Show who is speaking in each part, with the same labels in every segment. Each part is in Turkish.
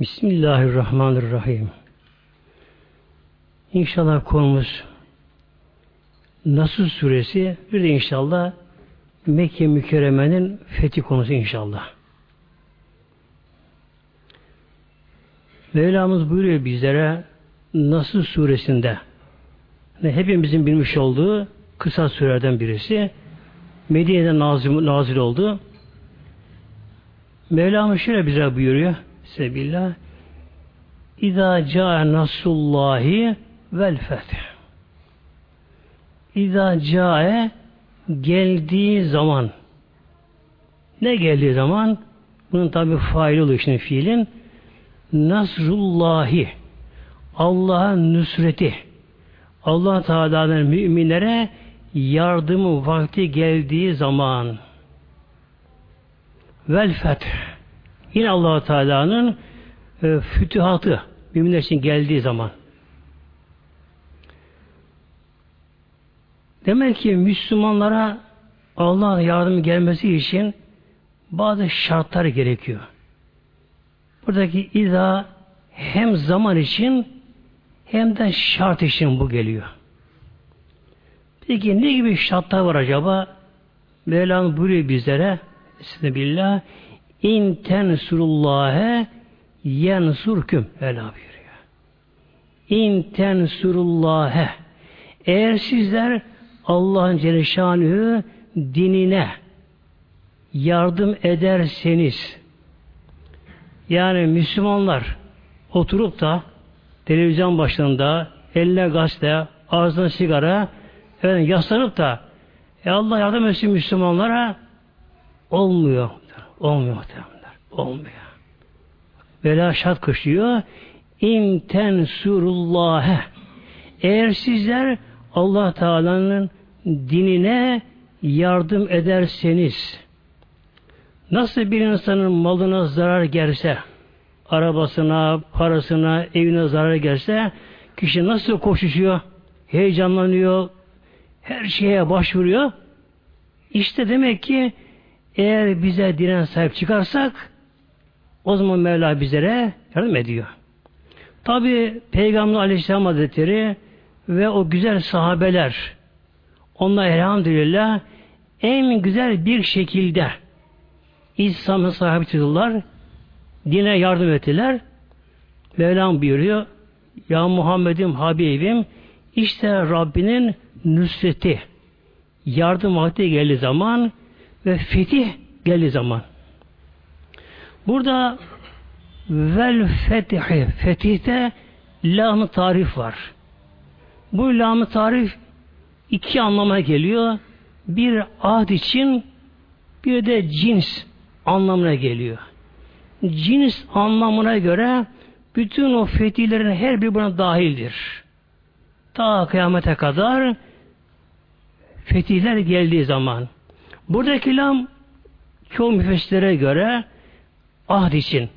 Speaker 1: Bismillahirrahmanirrahim. İnşallah konumuz Nasıl suresi bir de inşallah Mekke mükerremenin fethi konusu inşallah. Mevlamız buyuruyor bizlere Nasıl suresinde yani hepimizin bilmiş olduğu kısa sürelerden birisi Medine'de nazil, nazil oldu. Mevlamız şöyle bize buyuruyor Sebillah İzâ câ nasullahi vel feth. İzâ câe geldiği zaman ne geldiği zaman bunun tabi faili oluyor şimdi fiilin Nasrullahi Allah'ın nüsreti Allah Teala'nın müminlere yardımı vakti geldiği zaman. Vel feth yine allah Teala'nın e, fütühatı müminler için geldiği zaman demek ki Müslümanlara Allah'ın yardımı gelmesi için bazı şartlar gerekiyor. Buradaki iza hem zaman için hem de şart için bu geliyor. Peki ne gibi şartlar var acaba? Mevlam buyuruyor bizlere Bismillah İn tensurullâhe yensurküm Mevla buyuruyor. İn tensurullâhe eğer sizler Allah'ın Celle dinine yardım ederseniz yani Müslümanlar oturup da televizyon başında eline gazete, ağzına sigara efendim, yaslanıp da e Allah yardım etsin Müslümanlara olmuyor. Olmuyor muhtemelenler. Olmuyor. Vela şart kışlıyor. İn tensurullâhe eğer sizler Allah Teala'nın dinine yardım ederseniz nasıl bir insanın malına zarar gelse arabasına, parasına, evine zarar gelse kişi nasıl koşuşuyor? Heyecanlanıyor. Her şeye başvuruyor. İşte demek ki eğer bize dinen sahip çıkarsak o zaman Mevla bizlere yardım ediyor. Tabi Peygamber Aleyhisselam Hazretleri ve o güzel sahabeler onlar elhamdülillah en güzel bir şekilde İslam'ın sahibi çıktılar. Dine yardım ettiler. Mevlam buyuruyor Ya Muhammed'im Habibim işte Rabbinin nüsreti yardım vakti geldiği zaman ve fetih geldiği zaman. Burada vel fetihi fetihte lam tarif var. Bu lam tarif iki anlama geliyor. Bir ahd için bir de cins anlamına geliyor. Cins anlamına göre bütün o fetihlerin her biri buna dahildir. Ta kıyamete kadar fetihler geldiği zaman. Buradaki lam çoğu müfessirlere göre ahd için.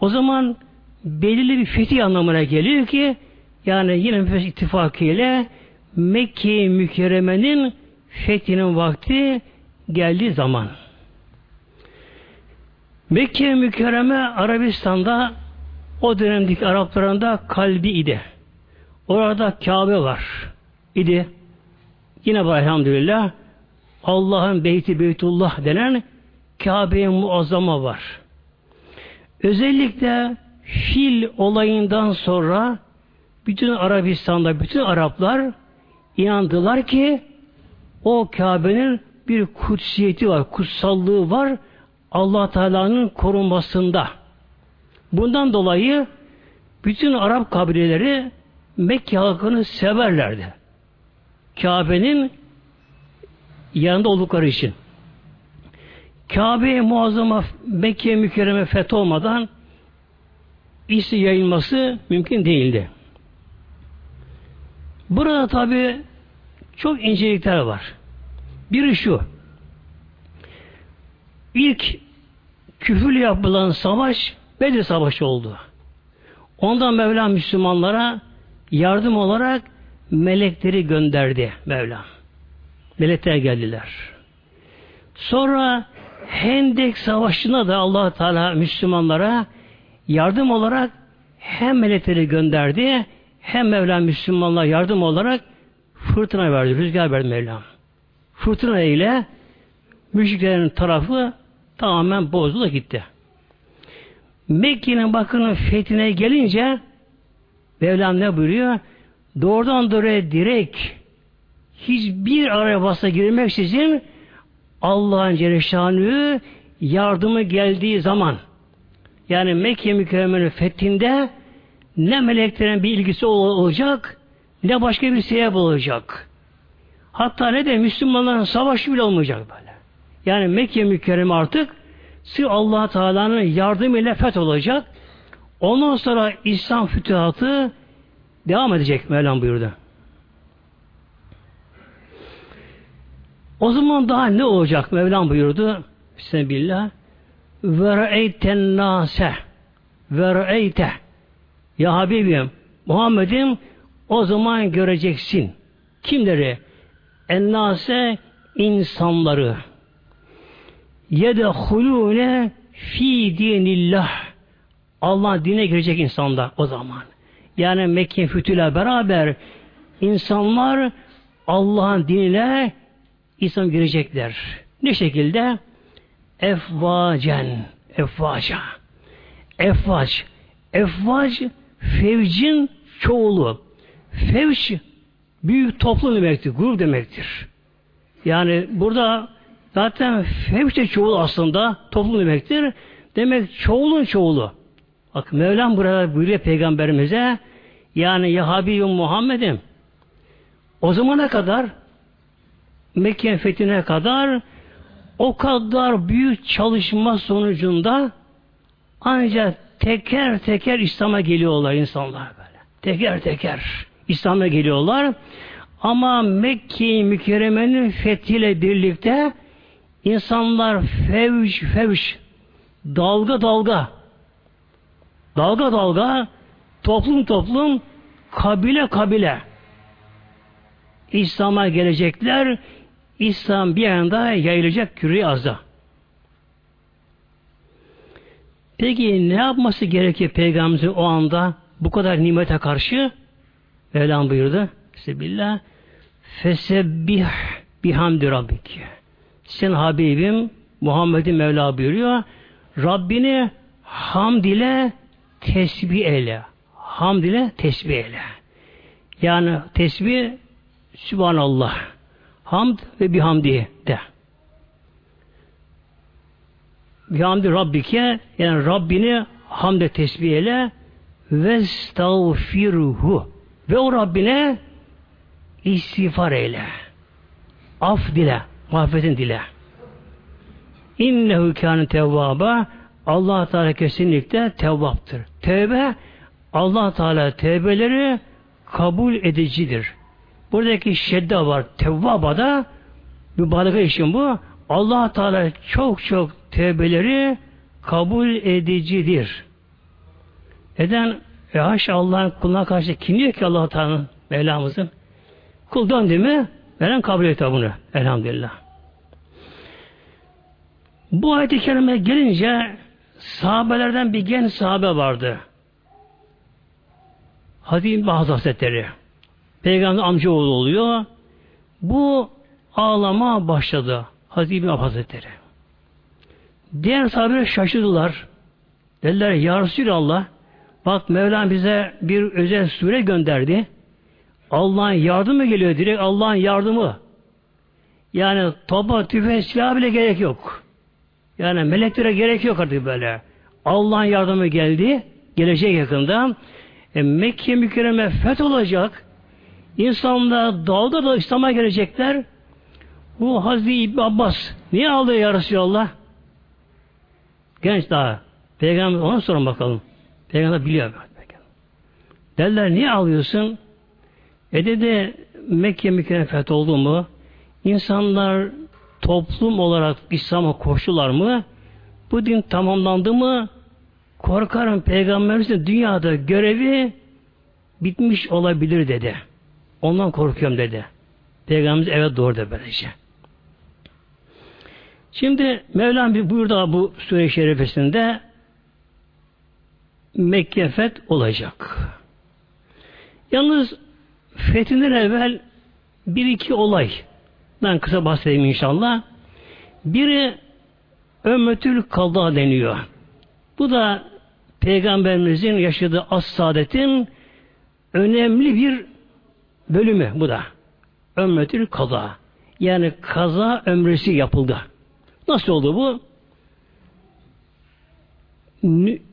Speaker 1: O zaman belirli bir fetih anlamına geliyor ki yani yine müfessir ittifakıyla Mekke mükerremenin fethinin vakti geldiği zaman. Mekke mükerreme Arabistan'da o dönemdeki Arapların da kalbi idi. Orada Kabe var idi. Yine var elhamdülillah Allah'ın beyti beytullah denen Kabe-i Muazzama var. Özellikle fil olayından sonra bütün Arabistan'da bütün Araplar inandılar ki o Kabe'nin bir kutsiyeti var, kutsallığı var allah Teala'nın korunmasında. Bundan dolayı bütün Arap kabileleri Mekke halkını severlerdi. Kabe'nin yanında oldukları için. Kabe muazzama Mekke mükerreme feth olmadan isi yayılması mümkün değildi. Burada tabi çok incelikler var. Biri şu. İlk küfürle yapılan savaş Bedir Savaşı oldu. Ondan Mevla Müslümanlara yardım olarak melekleri gönderdi Mevla. Melekler geldiler. Sonra Hendek Savaşı'na da allah Teala Müslümanlara yardım olarak hem melekleri gönderdi hem Mevlam Müslümanlar yardım olarak fırtına verdi, rüzgar verdi Mevlam. Fırtına ile müşriklerin tarafı tamamen bozdu da gitti. Mekke'nin bakının fethine gelince Mevlam ne buyuruyor? Doğrudan doğruya direkt hiçbir araya basa girmeksizin Allah'ın Celle yardımı geldiği zaman yani Mekke mükerremenin fethinde ne meleklerin bir ilgisi olacak ne başka bir sebep olacak. Hatta ne de Müslümanların savaşı bile olmayacak böyle. Yani Mekke mükerreme artık sırf allah Teala'nın yardımıyla feth olacak. Ondan sonra İslam fütühatı devam edecek Mevlam buyurdu. O zaman daha ne olacak Mevlam buyurdu. Bismillah. Ve re'eyten nase ve re'eyte Ya Habibim Muhammed'im o zaman göreceksin. Kimleri? Ennase insanları. Yedehulune fi dinillah. Allah dine girecek insanlar o zaman. Yani Mekke fütüyle beraber insanlar Allah'ın dinine İslam girecekler. Ne şekilde? Efvacen. Efvaca. Efvac. Efvac fevcin çoğulu. Fevç büyük toplum demektir. Grup demektir. Yani burada zaten fevç de çoğul aslında toplum demektir. Demek çoğulun çoğulu. Bak Mevlam burada buyuruyor peygamberimize yani ya Habibim Muhammed'im o zamana kadar Mekke fethine kadar o kadar büyük çalışma sonucunda ancak teker teker İslam'a geliyorlar insanlar böyle. Teker teker İslam'a geliyorlar. Ama Mekke-i Mükerreme'nin fethiyle birlikte insanlar fevş fevş dalga dalga dalga dalga toplum toplum kabile kabile İslam'a gelecekler İslam bir anda yayılacak küre azda. Peki ne yapması gerekir Peygamberimizin o anda bu kadar nimete karşı? Mevlam buyurdu. Bismillah. Fesebbih bihamdi rabbik. Sen Habibim Muhammed'in Mevla buyuruyor. Rabbini hamd ile tesbih eyle. Hamd ile tesbih eyle. Yani tesbih Sübhanallah. Hamd ve bihamdi de. Bihamdi Rabbike yani Rabbini hamde tesbih eyle ve stağfirhu ve o Rabbine istiğfar eyle. Af dile. Mağfiretin dile. İnnehu kâne tevvâba Allah Teala kesinlikle tevvaptır. Tevbe Allah Teala tevbeleri kabul edicidir. Buradaki şedde var. Tevvabada balığı için bu. Allah Teala çok çok tevbeleri kabul edicidir. Neden? E haşa Allah'ın kuluna karşı kim diyor ki Allah Teala'nın Mevlamızın? Kul döndü mü? Veren kabul ediyor bunu. Elhamdülillah. Bu ayet-i kerime gelince sahabelerden bir genç sahabe vardı. Hadi İbn Hazretleri. Peygamber amcaoğlu oluyor. Bu ağlama başladı. Hazreti İbn Hazretleri. Diğer sahabeler şaşırdılar. Dediler Ya Resulallah bak Mevlam bize bir özel sure gönderdi. Allah'ın yardımı geliyor direkt Allah'ın yardımı. Yani topa, tüfe, silah bile gerek yok. Yani meleklere gerek yok artık böyle. Allah'ın yardımı geldi. Gelecek yakında. E, Mekke mükerreme feth olacak. İnsanlar dağda da İslam'a gelecekler. Bu Hazreti İbni Abbas niye aldı ya Resulallah? Genç daha. Peygamber ona sorun bakalım. Peygamber biliyor. Derler niye alıyorsun? E dedi Mekke mükellefet oldu mu? İnsanlar toplum olarak İslam'a koştular mı? Bu din tamamlandı mı? Korkarım Peygamberimizin dünyada görevi bitmiş olabilir dedi. Ondan korkuyorum dedi. Peygamberimiz evet doğru da böylece. Şimdi Mevlam bir buyurdu bu sure-i şerifesinde Mekke feth olacak. Yalnız fethinden evvel bir iki olay ben kısa bahsedeyim inşallah. Biri Ümmetül Kalda deniyor. Bu da Peygamberimizin yaşadığı as saadetin önemli bir bölümü bu da. Ümmetül Kalda. Yani kaza ömresi yapıldı. Nasıl oldu bu?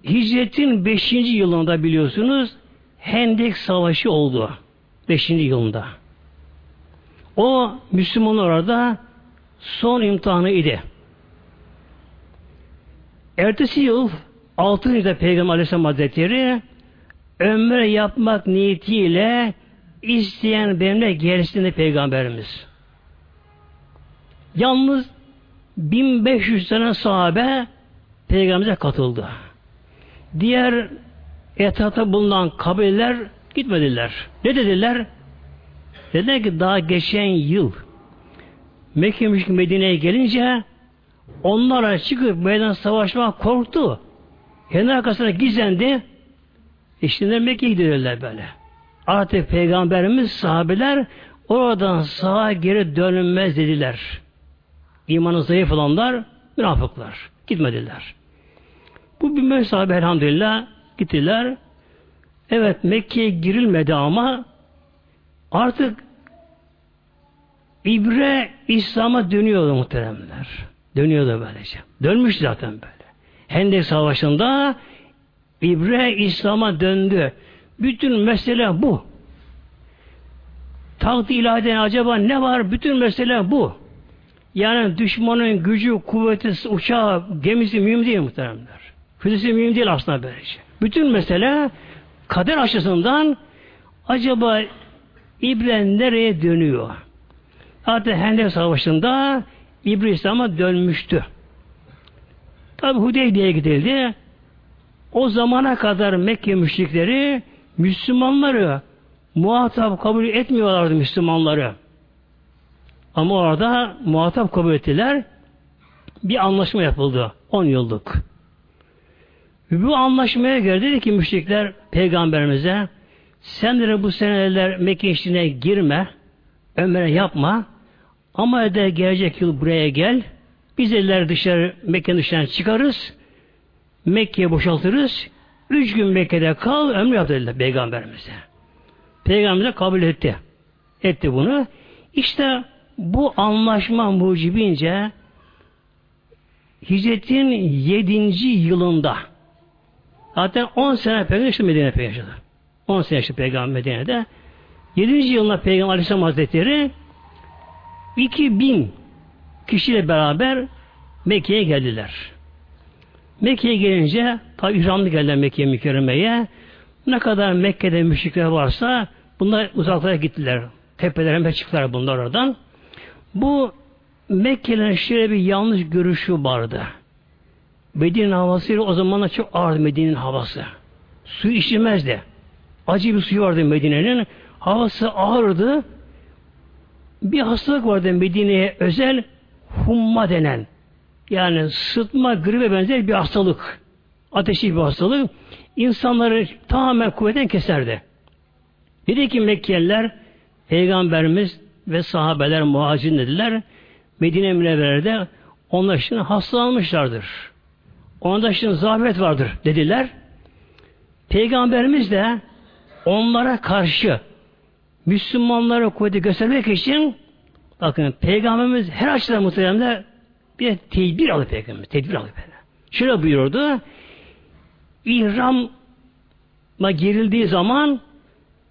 Speaker 1: Hicretin 5. yılında biliyorsunuz Hendek Savaşı oldu. 5. yılında. O Müslüman orada son imtihanı idi. Ertesi yıl 6. yılda Peygamber Aleyhisselam Hazretleri ömre yapmak niyetiyle isteyen benimle gelsin Peygamberimiz. Yalnız 1500 tane sahabe Peygamberimize katıldı. Diğer etrafta bulunan kabileler gitmediler. Ne dediler? Dediler ki daha geçen yıl Mekke Medine'ye gelince onlara çıkıp meydan savaşmak korktu. Kendi arkasına gizlendi. İşte Mekke'ye gidiyorlar böyle. Artık Peygamberimiz sahabeler oradan sağa geri dönülmez dediler. İmanı zayıf olanlar münafıklar. Gitmediler. Bu bir sahabe elhamdülillah gittiler. Evet Mekke'ye girilmedi ama artık İbre İslam'a dönüyordu muhteremler. Dönüyordu böylece. Dönmüş zaten böyle. Hendek Savaşı'nda İbre İslam'a döndü. Bütün mesele bu. Takdir ilahiden acaba ne var? Bütün mesele bu. Yani düşmanın gücü, kuvveti, uçağı, gemisi mühim değil muhteremler. Füzesi mühim değil aslında böylece. Bütün mesele kader açısından acaba İbre nereye dönüyor? Hatta Hendek Savaşı'nda İbre İslam'a dönmüştü. Tabi Hudeybiye'ye gidildi. O zamana kadar Mekke müşrikleri Müslümanları muhatap kabul etmiyorlardı Müslümanları. Ama orada muhatap kabul ettiler. Bir anlaşma yapıldı. 10 yıllık. Bu anlaşmaya göre dedi ki müşrikler peygamberimize sen de bu seneler Mekke işine girme, ömre yapma ama de gelecek yıl buraya gel, biz eller dışarı Mekke'nin dışarı çıkarız, Mekke'ye boşaltırız, üç gün Mekke'de kal, ömre yap dediler peygamberimize. Peygamberimize kabul etti. Etti bunu. İşte bu anlaşma mucibince Hicretin yedinci yılında Zaten 10 sene peygamber yaşadı Medine'de yaşadı. 10 sene yaşadı peygamber Medine'de. 7. yılında Peygamber Aleyhisselam Hazretleri 2000 kişiyle beraber Mekke'ye geldiler. Mekke'ye gelince tabi ihramlı geldiler Mekke'ye mükerremeye. Ne kadar Mekke'de müşrikler varsa bunlar uzaklara gittiler. Tepelere çıktılar bunlar oradan. Bu Mekkelilerin şöyle bir yanlış görüşü vardı. Medine'nin havasıyla o zamanlar çok ağırdı Medine'nin havası. Su içilmezdi. Acı bir suyu vardı Medine'nin. Havası ağırdı. Bir hastalık vardı Medine'ye özel humma denen. Yani sıtma, gribe benzer bir hastalık. Ateşli bir hastalık. İnsanları tamamen kuvveten keserdi. Dedi ki Mekkeliler Peygamberimiz ve sahabeler muhacir dediler. Medine Münevvere'de onlar için hastalanmışlardır. Onda şimdi zahmet vardır dediler. Peygamberimiz de onlara karşı Müslümanlara kuvveti göstermek için bakın Peygamberimiz her açıdan muhtemelen bir tedbir aldı Peygamberimiz. Tedbir aldı böyle. Şöyle buyurdu. İhram'a girildiği zaman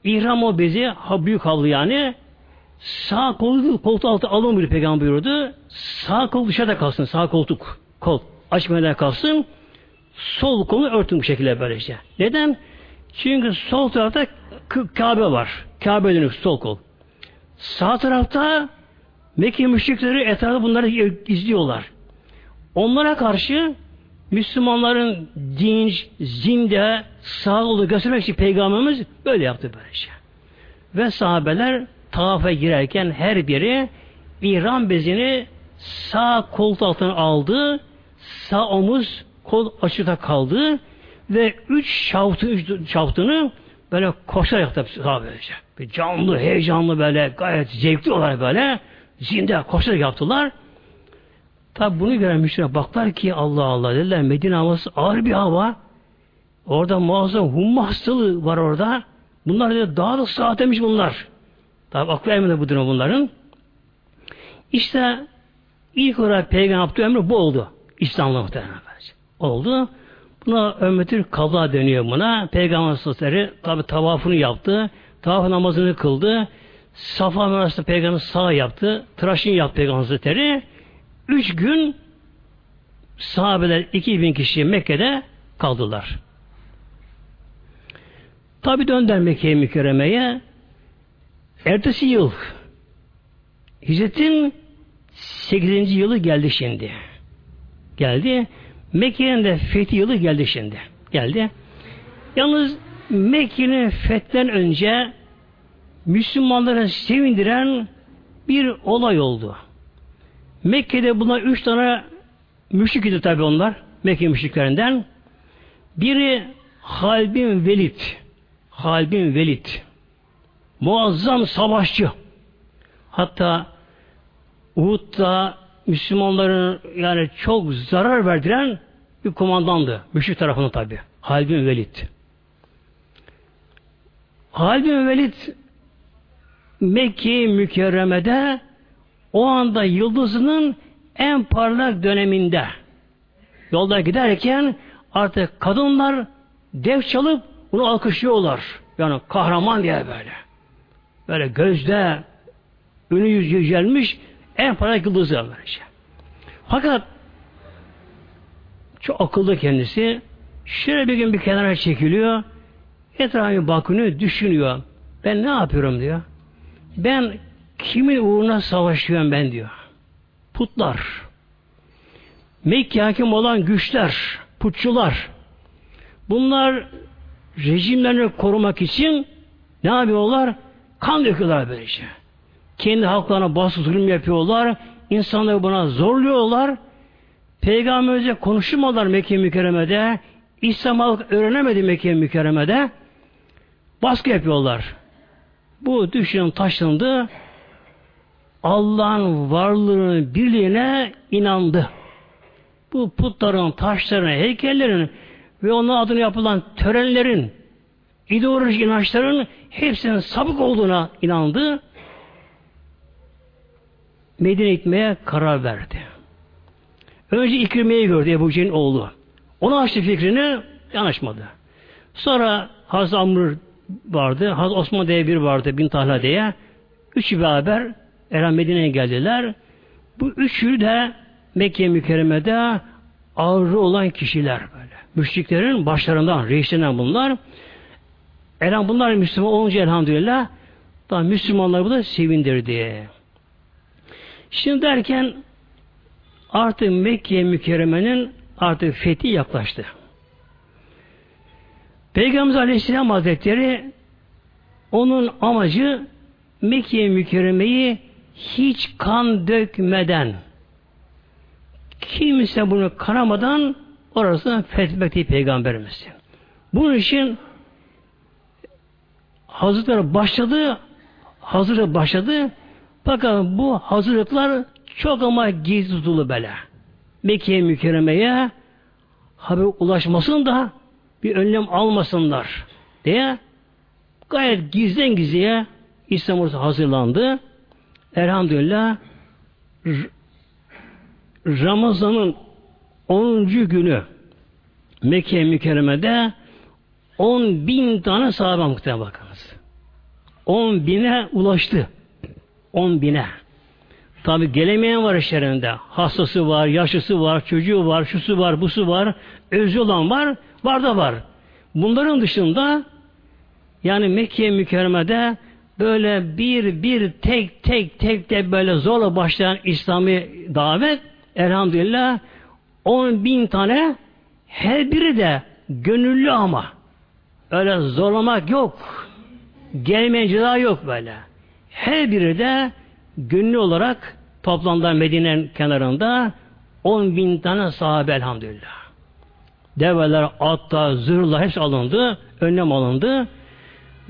Speaker 1: ihram o bezi ha büyük havlu yani sağ kolu koltuğu altı alın bir peygamber buyurdu. Sağ kol dışarıda kalsın. Sağ koltuk. Kol açmaya kalsın. Sol kolu örtün bu şekilde böylece. Neden? Çünkü sol tarafta Kabe var. Kabe dönük sol kol. Sağ tarafta Mekke müşrikleri etrafı bunları izliyorlar. Onlara karşı Müslümanların dinç, zinde, sağ olduğunu göstermek için Peygamberimiz böyle yaptı böylece. Ve sahabeler tavafa girerken her biri ihram bezini sağ koltuğu altına aldı, sağ omuz kol açıkta kaldı. ve üç şaftı, üç şaftını böyle koşarak böylece. Bir canlı, heyecanlı böyle gayet zevkli olarak böyle zinde koşarak yaptılar. Tabi bunu gören müşteriler baklar ki Allah Allah dediler Medine havası ağır bir hava. Orada muazzam humma hastalığı var orada. Bunlar dedi daha da sıhhat demiş bunlar. Tabi aklı emrinde bu durum bunların. İşte ilk olarak peygamber yaptığı emri bu oldu. İslam'la muhtemelen. Oldu. Buna ümmetül kaza deniyor buna. Peygamber sözleri tabi tavafını yaptı. Tavaf namazını kıldı. Safa Meras'ta peygamber sağ yaptı. Tıraşını yaptı peygamber sözleri. Üç gün sahabeler 2000 kişi Mekke'de kaldılar. Tabi döndüler Mekke'ye mükerremeye. Ertesi yıl Hicretin 8. yılı geldi şimdi. Geldi. Mekke'nin de fethi yılı geldi şimdi. Geldi. Yalnız Mekke'nin fethinden önce Müslümanları sevindiren bir olay oldu. Mekke'de buna üç tane müşrik idi tabi onlar. Mekke müşriklerinden. Biri Halbin Velid. Halbin Velid. Muazzam savaşçı. Hatta Uhud'da Müslümanların yani çok zarar verdiren bir komandandı. Müşrik tarafından tabi. Halbin Velid. Halbin Velid Mekke mükerremede o anda yıldızının en parlak döneminde yolda giderken artık kadınlar dev çalıp bunu alkışlıyorlar. Yani kahraman diye böyle. Böyle gözde ünü yüz yücelmiş en parlak yıldızı böylece. Fakat çok akıllı kendisi şöyle bir gün bir kenara çekiliyor etrafına bakını düşünüyor. Ben ne yapıyorum diyor. Ben kimin uğruna savaşıyorum ben diyor. Putlar. Mekke hakim olan güçler, putçular. Bunlar rejimlerini korumak için ne yapıyorlar? Kan döküyorlar böylece. Kendi halklarına baskı zulüm yapıyorlar. İnsanları buna zorluyorlar. Peygamberimize konuşmadılar Mekke mükerremede. İslam halk öğrenemedi Mekke mükerremede. Baskı yapıyorlar. Bu düşün taşındı. Allah'ın varlığını, birliğine inandı. Bu putların, taşların, heykellerin ve onun adına yapılan törenlerin, ideolojik inançların hepsinin sabık olduğuna inandı. Medine gitmeye karar verdi. Önce İkrime'yi gördü Ebu Cehil'in oğlu. Ona açtı fikrini, yanaşmadı. Sonra Hazreti Amr vardı, Hazreti Osman diye bir vardı, bin Tahla diye. Üçü beraber Eren Medine'ye geldiler. Bu üçü de Mekke mükerremede ağrı olan kişiler böyle. Müşriklerin başlarından, reislerinden bunlar. Eren bunlar Müslüman olunca elhamdülillah daha Müslümanları bu da sevindirdi. Şimdi derken artık Mekke mükerremenin artık fethi yaklaştı. Peygamber Aleyhisselam Hazretleri onun amacı Mekke mükerremeyi hiç kan dökmeden kimse bunu kanamadan orasını fethetmekti Peygamberimiz. Bunun için hazırlıklar başladı hazırlık başladı fakat bu hazırlıklar çok ama gizli tutulu böyle. Mekke mükerremeye haber ulaşmasın da bir önlem almasınlar diye gayet gizden gizliye İslam ordusu hazırlandı. Elhamdülillah Ramazan'ın 10. günü Mekke mükerremede 10 bin tane sahabe muhtemelen bakınız. 10 bine ulaştı. 10 bine. Tabi gelemeyen var işlerinde. Hastası var, yaşlısı var, çocuğu var, şusu var, busu var, özü olan var, var da var. Bunların dışında yani Mekke mükerremede böyle bir bir tek tek tek de böyle zorla başlayan İslami davet elhamdülillah 10 bin tane her biri de gönüllü ama öyle zorlamak yok. Gelmeyen ceza yok böyle. Her biri de gönüllü olarak toplandılar Medine'nin kenarında 10 bin tane sahabe elhamdülillah. Develer, atlar, zırhlar hepsi alındı. Önlem alındı.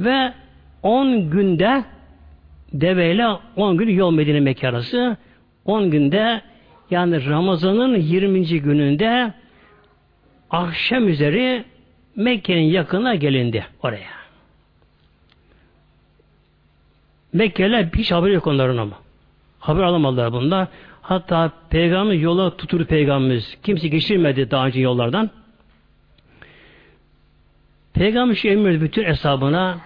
Speaker 1: Ve 10 günde deveyle 10 gün yol Medine Mekke arası 10 günde yani Ramazan'ın 20. gününde akşam üzeri Mekke'nin yakına gelindi oraya. Mekkeliler hiç haberi yok onların ama. Haber alamadılar bunlar. Hatta peygamber yola tutur peygamberimiz. Kimse geçirmedi daha önce yollardan. Peygamber şu emir bütün hesabına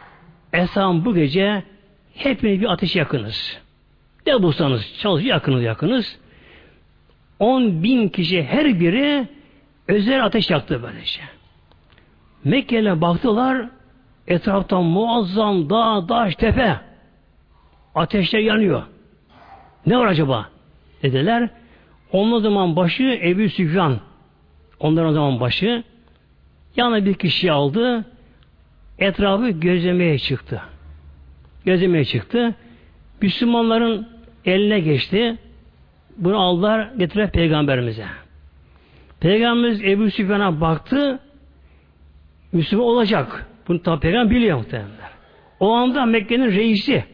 Speaker 1: hesabım bu gece hepiniz bir ateş yakınız. Ne bulsanız çalış yakınız yakınız. 10 bin kişi her biri özel ateş yaktı böylece. Mekke'yle baktılar etraftan muazzam dağ, taş, tepe ateşler yanıyor. Ne var acaba? Dediler. Onun zaman başı Ebu Süfyan. Onların o zaman başı yanına bir kişi aldı. Etrafı gözlemeye çıktı. Gözlemeye çıktı. Müslümanların eline geçti. Bunu aldılar getirer peygamberimize. Peygamberimiz Ebu Süfyan'a baktı. Müslüman olacak. Bunu tabi peygamber biliyor muhtemelenler. O anda Mekke'nin reisi.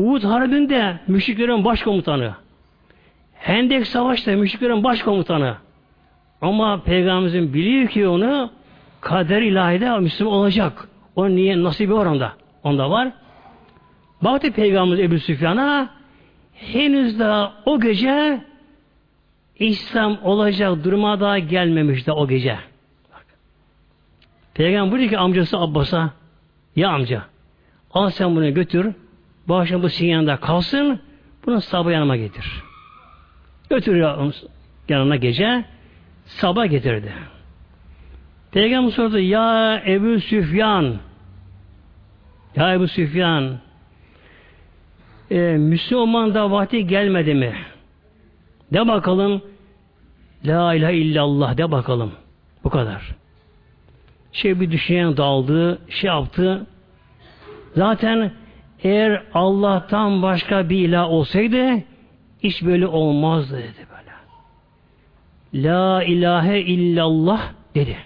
Speaker 1: Uhud Harbi'nde müşriklerin başkomutanı. Hendek Savaş'ta müşriklerin başkomutanı. Ama Peygamberimizin biliyor ki onu kader ilahide Müslüman olacak. Onun niye nasibi var onda. Onda var. Baktı Peygamberimiz Ebu Süfyan'a henüz daha o gece İslam olacak duruma daha gelmemiş de o gece. Bak. Peygamber buyuruyor ki amcası Abbas'a ya amca al sen bunu götür bu akşam bu senin yanında kalsın bunu sabah yanıma getir. Götürüyor yanına gece sabah getirdi. Peygamber sordu ya Ebu Süfyan ya Ebu Süfyan e, Müslüman da vakti gelmedi mi? De bakalım La ilahe illallah de bakalım. Bu kadar. Şey bir düşünen daldı, şey yaptı. Zaten eğer Allah'tan başka bir ilah olsaydı hiç böyle olmazdı dedi böyle. La ilahe illallah dedi.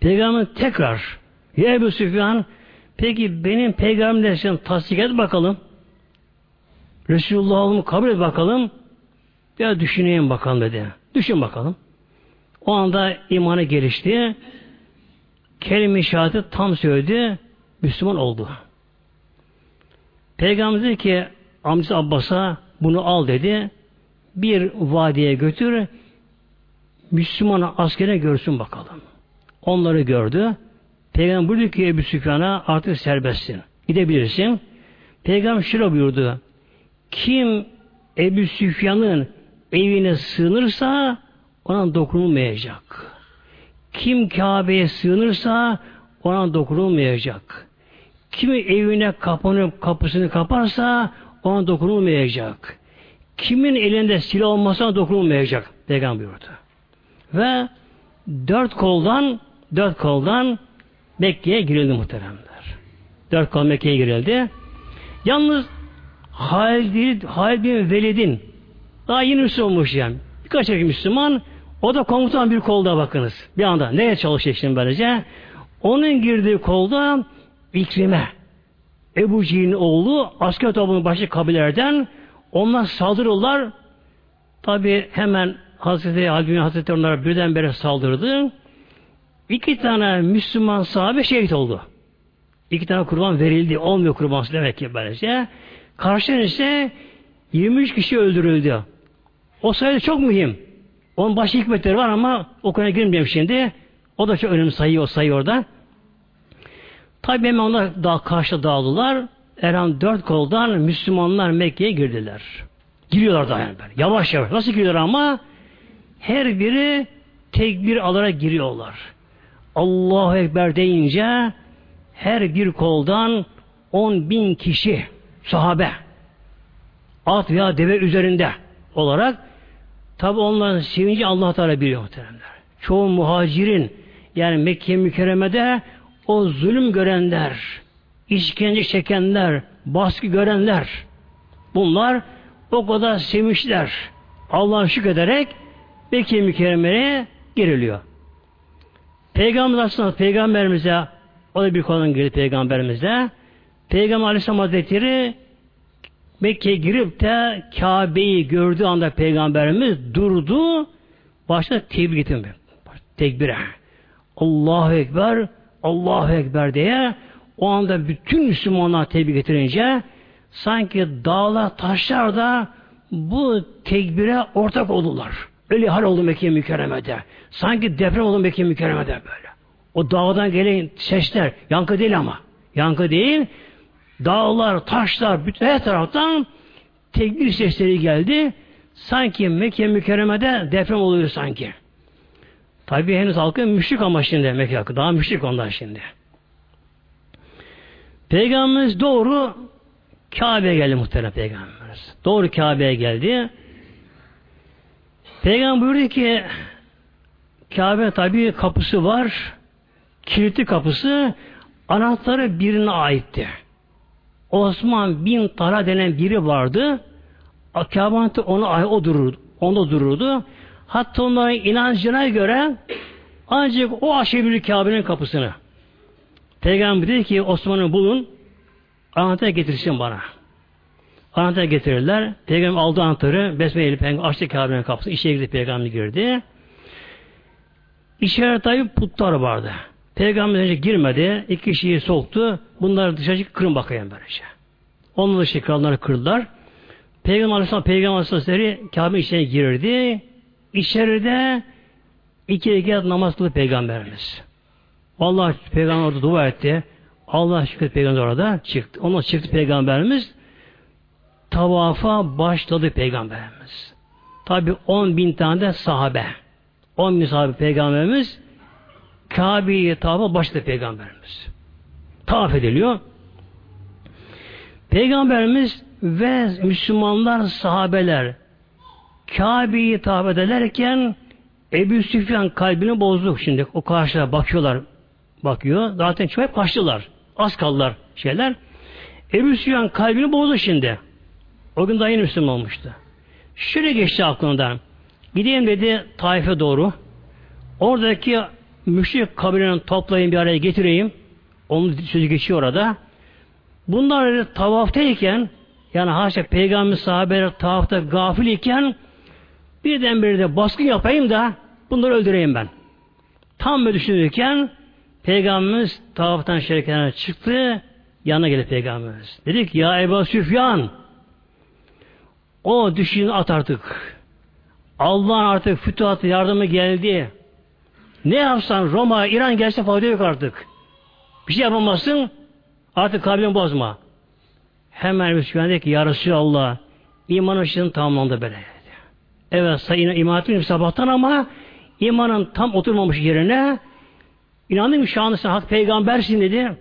Speaker 1: Peygamber tekrar Ya Ebu Süfyan peki benim peygamberimle sen tasdik et bakalım. Resulullah'ımı kabul et bakalım. Ya düşüneyim bakalım dedi. Düşün bakalım. O anda imanı gelişti. Kelime-i tam söyledi. Müslüman oldu. Peygamber dedi ki amcası Abbas'a bunu al dedi. Bir vadiye götür Müslüman askere görsün bakalım. Onları gördü. Peygamber buyurdu ki Ebu Süfyan'a artık serbestsin. Gidebilirsin. Peygamber şöyle buyurdu. Kim Ebu Süfyan'ın evine sığınırsa ona dokunulmayacak. Kim Kabe'ye sığınırsa ona dokunulmayacak. Kimi evine kapanıp kapısını kaparsa ona dokunulmayacak. Kimin elinde silah olmasa dokunulmayacak. Peygamber buyurdu. Ve dört koldan dört koldan Mekke'ye girildi muhteremler. Dört kol Mekke'ye girildi. Yalnız Halid, Halid bin Velid'in daha yeni Müslüman olmuş yani. Birkaç ay Müslüman o da komutan bir kolda bakınız. Bir anda neye çalışıyor şimdi böylece? Onun girdiği kolda İkrime. Ebu Cihil'in oğlu asker toplumunun başı kabilerden onlar saldırırlar. Tabi hemen Hazreti Halbin Hazreti onlara birdenbire saldırdı. İki tane Müslüman sahabe şehit oldu. İki tane kurban verildi. Olmuyor kurbansı demek ki böylece. Karşıdan ise 23 kişi öldürüldü. O sayı çok mühim. Onun başka hikmetleri var ama o konuya girmeyeceğim şimdi. O da çok önemli sayı o sayı orada. Tabi hemen onlar daha karşı dağıldılar. Erhan dört koldan Müslümanlar Mekke'ye girdiler. Giriyorlar daha yani. Yavaş yavaş. Nasıl giriyorlar ama? Her biri tekbir alarak giriyorlar. Allahu Ekber deyince her bir koldan on bin kişi sahabe at veya deve üzerinde olarak tabi onların sevinci Allah Teala biliyor muhteremler. Çoğu muhacirin yani Mekke mükerremede o zulüm görenler, işkence çekenler, baskı görenler bunlar o kadar sevinçler. Allah'a şükrederek Mekke mükerremeye geriliyor. Peygamber aslında peygamberimize o da bir konunun girdi peygamberimize. Peygamber Aleyhisselam Hazretleri Mekke'ye girip de Kabe'yi gördüğü anda peygamberimiz durdu. Başta tekbir getirdi. Tekbire. Allahu Ekber, Allahu Ekber diye o anda bütün Müslümanlar tekbir getirince sanki dağlar, taşlar da bu tekbire ortak oldular. Öyle hal oldu Mekke mükerremede. Sanki deprem oldu Mekke mükerremede böyle. O dağdan gelen sesler, yankı değil ama. Yankı değil, dağlar, taşlar, bütün her taraftan tekbir sesleri geldi. Sanki Mekke mükerremede deprem oluyor sanki. Tabi henüz halkı müşrik ama şimdi Mekke halkı. Daha müşrik onlar şimdi. Peygamberimiz doğru Kabe'ye geldi muhterem Peygamberimiz. Doğru Kabe'ye geldi. Peygamber buyurdu ki Kabe tabi kapısı var. Kilitli kapısı anahtarı birine aitti. Osman bin Tara denen biri vardı. Kabe'nin onu o dururdu. Onda dururdu. Hatta onların inancına göre ancak o aşabilir Kabe'nin kapısını. Peygamber dedi ki Osman'ı bulun anahtar getirsin bana. Anahtar getirirler. Peygamber aldı anahtarı. Besmele'li peygamber açtı Kabe'nin kapısını. İçeri girdi peygamber girdi. İçeride tabi putlar vardı. Peygamber önce girmedi. iki kişiyi soktu. Bunları dışarı kırın bakayım böylece. Onları dışı kralları kırdılar. Peygamber Aleyhisselam Peygamber Aleyhisselam Kabe'nin içine girdi. İçeride iki rekat namaz kıldı Peygamberimiz. Allah Peygamber orada dua etti. Allah şükür Peygamber orada çıktı. Ondan çıktı Peygamberimiz. Tavafa başladı Peygamberimiz. Tabi on bin tane de sahabe. On bin sahabe Peygamberimiz Kabe'yi tavafa başladı Peygamberimiz. Tavaf ediliyor. Peygamberimiz ve Müslümanlar, sahabeler Kabe'yi tavaf ederlerken Ebu Süfyan kalbini bozdu şimdi. O karşıya bakıyorlar. Bakıyor. Zaten çok hep kaçtılar. Az kaldılar şeyler. Ebu Süfyan kalbini bozdu şimdi. O gün daha yeni Müslüman olmuştu. Şöyle geçti aklından. Gideyim dedi Taif'e doğru. Oradaki müşrik kabilenin toplayın bir araya getireyim. Onun sözü geçiyor orada. Bunlar dedi, tavaftayken yani haşa peygamber sahabeler tavafta gafil iken birdenbire de baskın yapayım da bunları öldüreyim ben. Tam böyle düşünürken Peygamberimiz tavaftan şeriklerine çıktı. Yanına geldi Peygamberimiz. Dedik ya Ebu Süfyan o düşünü at artık. Allah'ın artık fütuhatı yardımı geldi. Ne yapsan Roma, İran gelse fayda yok artık. Bir şey yapamazsın. Artık kalbini bozma. Hemen Ebu Süfyan dedi ki Ya Resulallah iman ışığın tamamlandı böyle. Evet sayın iman ettim sabahtan ama imanın tam oturmamış yerine İnandım ki şu anda sen hak peygambersin dedi.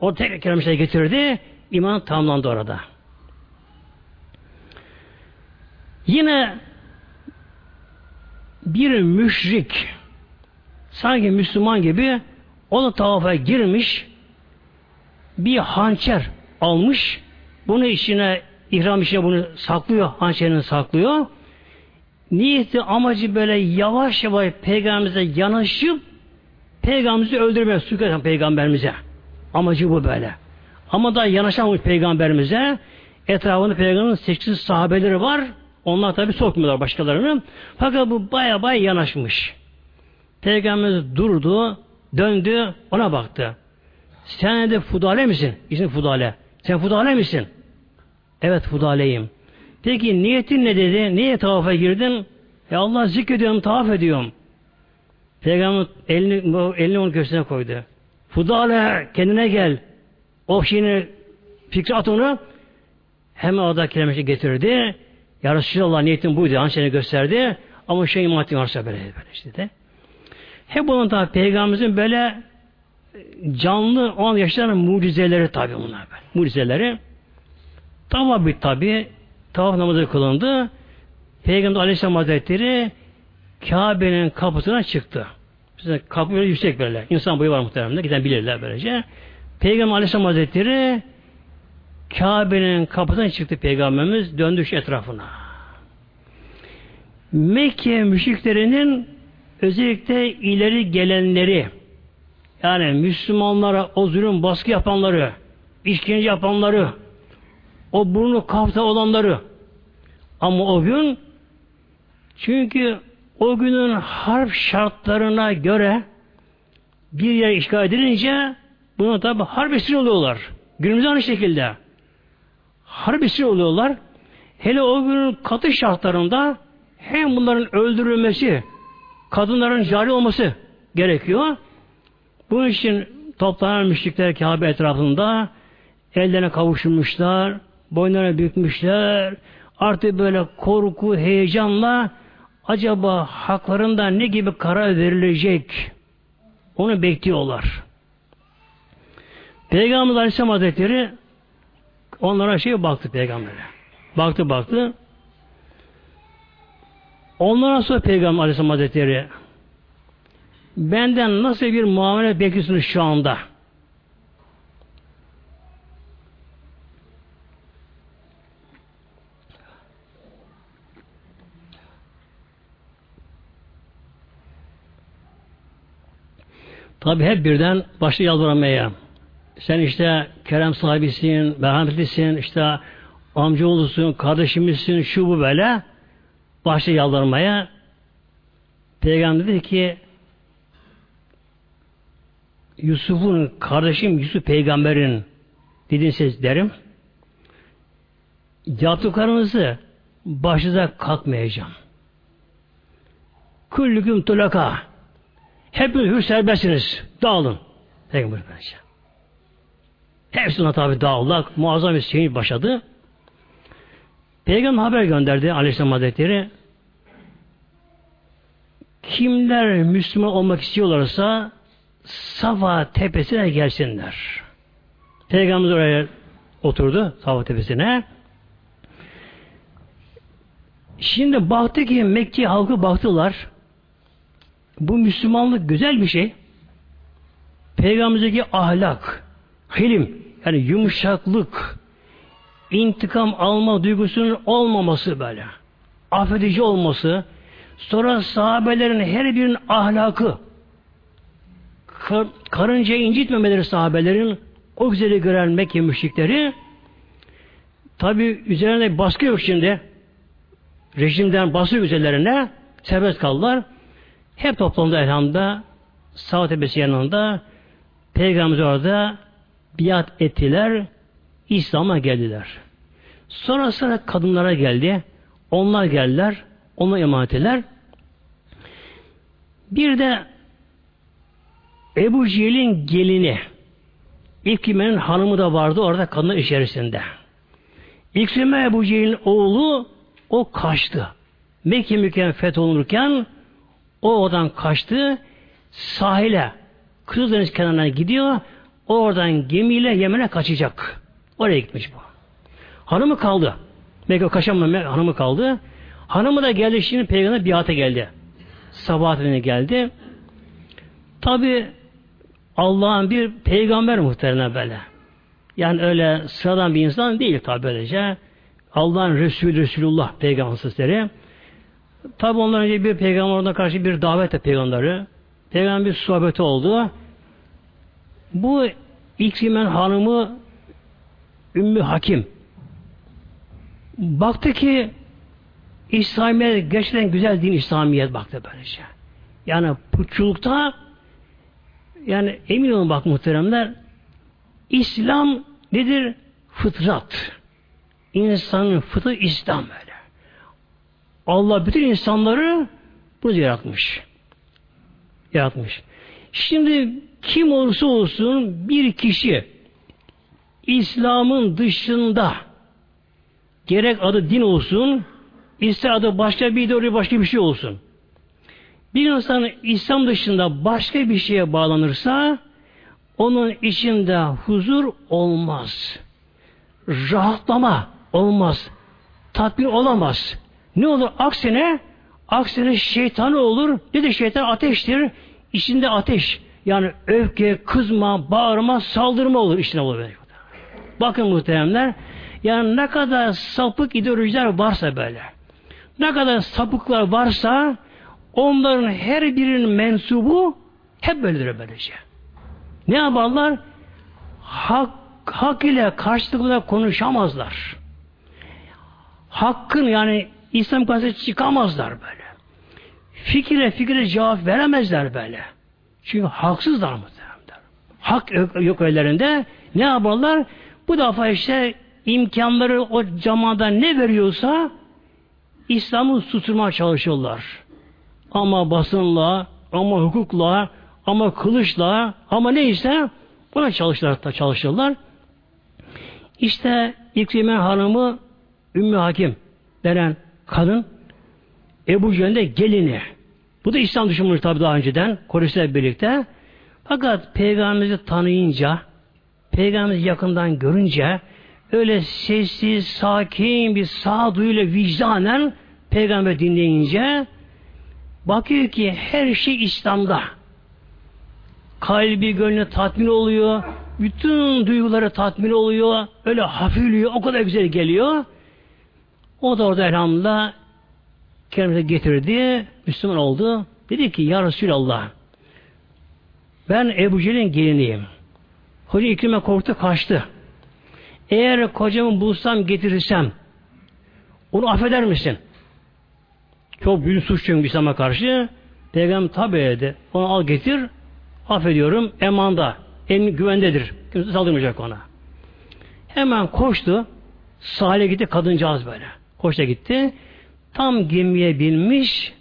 Speaker 1: O tekrar kelimeleri getirdi. İman tamamlandı orada. Yine bir müşrik sanki Müslüman gibi o da tavafa girmiş bir hançer almış bunu içine ihram içine bunu saklıyor hançerini saklıyor niyeti amacı böyle yavaş yavaş peygamberimize yanaşıp Peygamberimizi öldürmeye, suikast peygamberimize. Amacı bu böyle. Ama da yanaşamamış peygamberimize etrafında peygamberin seçkin sahabeleri var. Onlar tabi sokmuyorlar başkalarını. Fakat bu baya baya yanaşmış. Peygamberimiz durdu, döndü, ona baktı. Sen de Fudale misin? İsmi Fudale. Sen Fudale misin? Evet Fudale'yim. Peki niyetin ne dedi? Niye tavafa girdin? Ya Allah zikrediyorum, tavaf ediyorum. Peygamber elini, elini onun göğsüne koydu. Fudale kendine gel. O şeyini fikri at onu. Hemen o da kelimesi getirdi. Ya Resulallah niyetim buydu. Hançerini gösterdi. Ama şey ettiğim varsa böyle, böyle işte de. Hep onun tabi peygamberimizin böyle canlı o an yaşanan mucizeleri tabi bunlar böyle. Mucizeleri. Bir tabi. Tavaf namazı kılındı. Peygamber Aleyhisselam Hazretleri Kabe'nin kapısına çıktı. Bize kapı böyle yüksek böyle. İnsan boyu var muhtemelen. Giden bilirler böylece. Peygamber Aleyhisselam Hazretleri Kabe'nin kapısına çıktı Peygamberimiz. Döndü şu etrafına. Mekke müşriklerinin özellikle ileri gelenleri yani Müslümanlara o zulüm baskı yapanları, işkence yapanları, o burnu kafta olanları ama o gün çünkü o günün harp şartlarına göre bir yer işgal edilince buna tabi harp esir oluyorlar. Günümüzde aynı şekilde. Harp esir oluyorlar. Hele o günün katı şartlarında hem bunların öldürülmesi, kadınların cari olması gerekiyor. Bunun için toplanan müşrikler Kabe etrafında ellerine kavuşmuşlar, boynlarına bükmüşler. Artık böyle korku, heyecanla acaba haklarında ne gibi karar verilecek? Onu bekliyorlar. Peygamber Aleyhisselam Hazretleri onlara şey baktı Peygamber'e. Baktı baktı. Onlara sonra Peygamber Aleyhisselam Hazretleri benden nasıl bir muamele bekliyorsunuz şu anda? Tabi hep birden başlı yalvarmaya. Sen işte kerem sahibisin, merhametlisin, işte amcaoğlusun, kardeşimizsin, şu bu böyle. Başlı yalvarmaya. Peygamber dedi ki Yusuf'un kardeşim Yusuf peygamberin dediğin ses derim. Yaptıklarınızı başınıza kalkmayacağım. Küllüküm tulaka. Hepiniz hür serbestsiniz. Dağılın. Peygamber böylece. Hepsine tabi dağıldılar. Muazzam bir sevinç başladı. Peygamber haber gönderdi Aleyhisselam Hazretleri. Kimler Müslüman olmak istiyorlarsa Safa tepesine gelsinler. Peygamber oraya oturdu Safa tepesine. Şimdi baktı ki Mekke halkı baktılar. Bu Müslümanlık güzel bir şey. Peygamberimizdeki ahlak, hilim, yani yumuşaklık, intikam alma duygusunun olmaması böyle. Affedici olması, sonra sahabelerin her birinin ahlakı, kar, karınca incitmemeleri sahabelerin o güzeli gören Mekke müşrikleri tabi üzerine baskı yok şimdi. Rejimden baskı üzerlerine serbest kaldılar. Hep toplandı elhamda Sağ Tepesi yanında Peygamber orada biat ettiler. İslam'a geldiler. Sonra sıra kadınlara geldi. Onlar geldiler. Ona emanet ettiler. Bir de Ebu Cehil'in gelini İkrime'nin hanımı da vardı orada kadınlar içerisinde. İkrime Ebu Cehil'in oğlu o kaçtı. Mekke mükemmel fetholunurken o oradan kaçtı sahile Kızıldeniz kenarına gidiyor oradan gemiyle Yemen'e kaçacak. Oraya gitmiş bu. Hanımı kaldı. Mekke kaçamayan hanımı kaldı. Hanımı da geldi şimdi peygamber biate geldi. Sabah geldi. Tabi Allah'ın bir peygamber muhtemelen böyle. Yani öyle sıradan bir insan değil tabi böylece. Allah'ın Resulü Resulullah peygamber sesleri. Tabi ondan önce bir peygamber ona karşı bir davet et peygamberi. Peygamber bir sohbeti oldu. Bu İkrimen hanımı Ümmü Hakim baktı ki İslamiyet gerçekten güzel din İslamiyet baktı böylece. Yani putçulukta yani emin olun bak muhteremler İslam nedir? Fıtrat. İnsanın fıtı İslam böyle. Allah bütün insanları bunu yaratmış. Yaratmış. Şimdi kim olursa olsun bir kişi İslam'ın dışında gerek adı din olsun, ister adı başka bir ideoloji başka bir şey olsun. Bir insan İslam dışında başka bir şeye bağlanırsa onun içinde huzur olmaz. Rahatlama olmaz. Tatmin olamaz. Ne olur? Aksine aksine şeytanı olur. Ne de şeytan ateştir. İçinde ateş. Yani öfke, kızma, bağırma, saldırma olur. İçine olur. Bakın muhteremler. Yani ne kadar sapık ideolojiler varsa böyle. Ne kadar sapıklar varsa onların her birinin mensubu hep böyledir böylece. Ne yaparlar? Hak, hak ile karşılıklı konuşamazlar. Hakkın yani İslam karşısına çıkamazlar böyle. Fikire fikire cevap veremezler böyle. Çünkü haksızlar mı? Hak yok, ellerinde. Ne yaparlar? Bu defa işte imkanları o camada ne veriyorsa İslam'ı susturmaya çalışıyorlar. Ama basınla, ama hukukla, ama kılıçla, ama neyse buna çalışırlar, çalışırlar. İşte İkrime Hanım'ı Ümmü Hakim denen kadın Ebu Cehil'de gelini. Bu da İslam düşmanı tabi daha önceden Koreş'le birlikte. Fakat Peygamberimizi tanıyınca, Peygamberimizi yakından görünce öyle sessiz, sakin bir sağduyuyla vicdanen Peygamber dinleyince bakıyor ki her şey İslam'da. Kalbi, gönlü tatmin oluyor. Bütün duyguları tatmin oluyor. Öyle hafifliyor. O kadar güzel geliyor. O da orada elhamdülillah kendimize getirdi. Müslüman oldu. Dedi ki Ya Resulallah ben Ebu Cehil'in geliniyim. Hoca iklime korktu kaçtı. Eğer kocamı bulsam getirirsem onu affeder misin? Çok büyük suç çünkü İslam'a karşı. Peygamber tabi dedi. Onu al getir. Affediyorum. Emanda. Emin güvendedir. Kimse saldırmayacak ona. Hemen koştu. Sahile gitti kadıncağız böyle. Koşta gitti. Tam gemiye binmiş.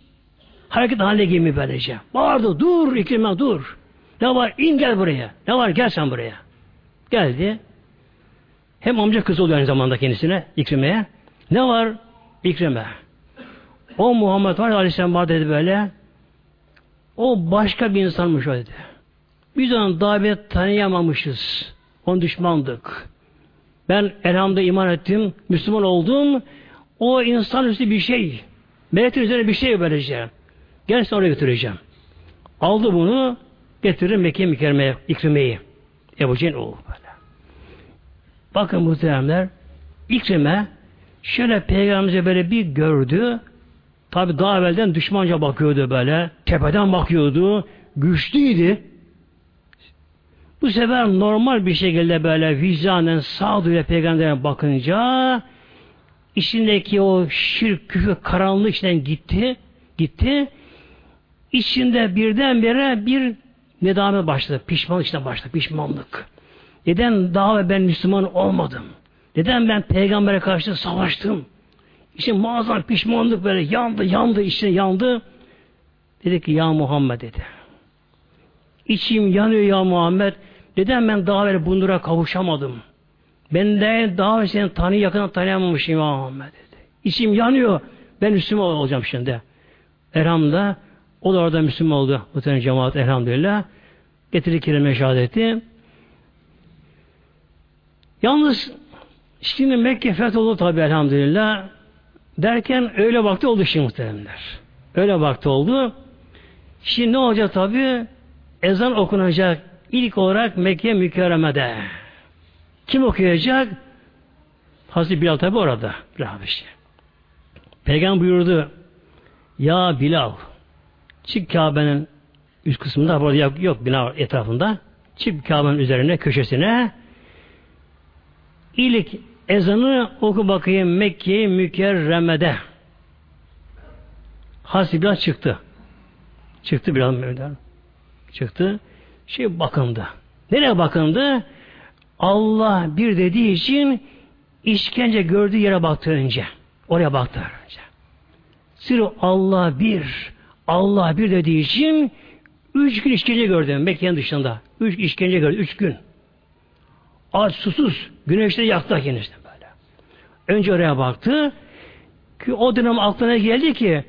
Speaker 1: Hareket halinde gemi böylece. Bağırdı. Dur iklime dur. Ne var? İn gel buraya. Ne var? Gel sen buraya. Geldi. Hem amca kız oluyor aynı zamanda kendisine, İkrime'ye. Ne var? İkrime. O Muhammed var Aleyhisselam var dedi böyle. O başka bir insanmış o dedi. Biz onu bir tanıyamamışız. Onun düşmandık. Ben elhamda iman ettim, Müslüman oldum. O insan üstü bir şey. Milletin üzerine bir şey vereceğim. Gel sonra götüreceğim. Aldı bunu, getirir Mekke mükerremeye, İkrime'yi. Ebu Cehil oğlu böyle. Bakın muhteremler, İkrime şöyle peygamberimize böyle bir gördü. Tabi daha evvelden düşmanca bakıyordu böyle. Tepeden bakıyordu. Güçlüydü. Bu sefer normal bir şekilde böyle vicdanen sağduyuyla peygamberine bakınca içindeki o şirk, küfür, karanlık içinden gitti. Gitti. İçinde birdenbire bir nedame başladı. Pişmanlık içinden başladı. Pişmanlık. Neden daha ve ben Müslüman olmadım? Neden ben peygambere karşı savaştım? İşte muazzam pişmanlık böyle yandı, yandı, içine yandı. Dedi ki ya Muhammed dedi. İçim yanıyor ya Muhammed. Neden ben daha böyle bunlara kavuşamadım? Ben de daha seni tanı yakından tanıyamamışım ya Muhammed dedi. İçim yanıyor. Ben Müslüman olacağım şimdi. Elhamdülillah o da orada Müslüman oldu. Tane cemaat elhamdülillah. Getirdi kelime şehadeti. Yalnız şimdi Mekke fetholdu tabi elhamdülillah. Derken öyle vakti oldu şimdi muhteremler. Öyle vakti oldu. Şimdi ne olacak tabi? Ezan okunacak ilk olarak Mekke mükerremede. Kim okuyacak? Hazreti Bilal tabi orada. İşte. Peygamber buyurdu. Ya Bilal çık Kabe'nin üst kısmında burada yok, yok bina etrafında. Çık Kabe'nin üzerine köşesine ilk ezanı oku bakayım Mekke mükerremede. Hazreti Bilal çıktı. Çıktı Bilal Mevlam. Çıktı. Şey bakındı. Nereye bakındı? Allah bir dediği için işkence gördüğü yere baktı önce. Oraya baktı önce. Sırf Allah bir, Allah bir dediği için üç gün işkence gördü Mekke'nin dışında. Üç işkence gördü. Üç gün. Aç susuz. Güneşte yaktı kendisini böyle. Önce oraya baktı. Ki o dönem aklına geldi ki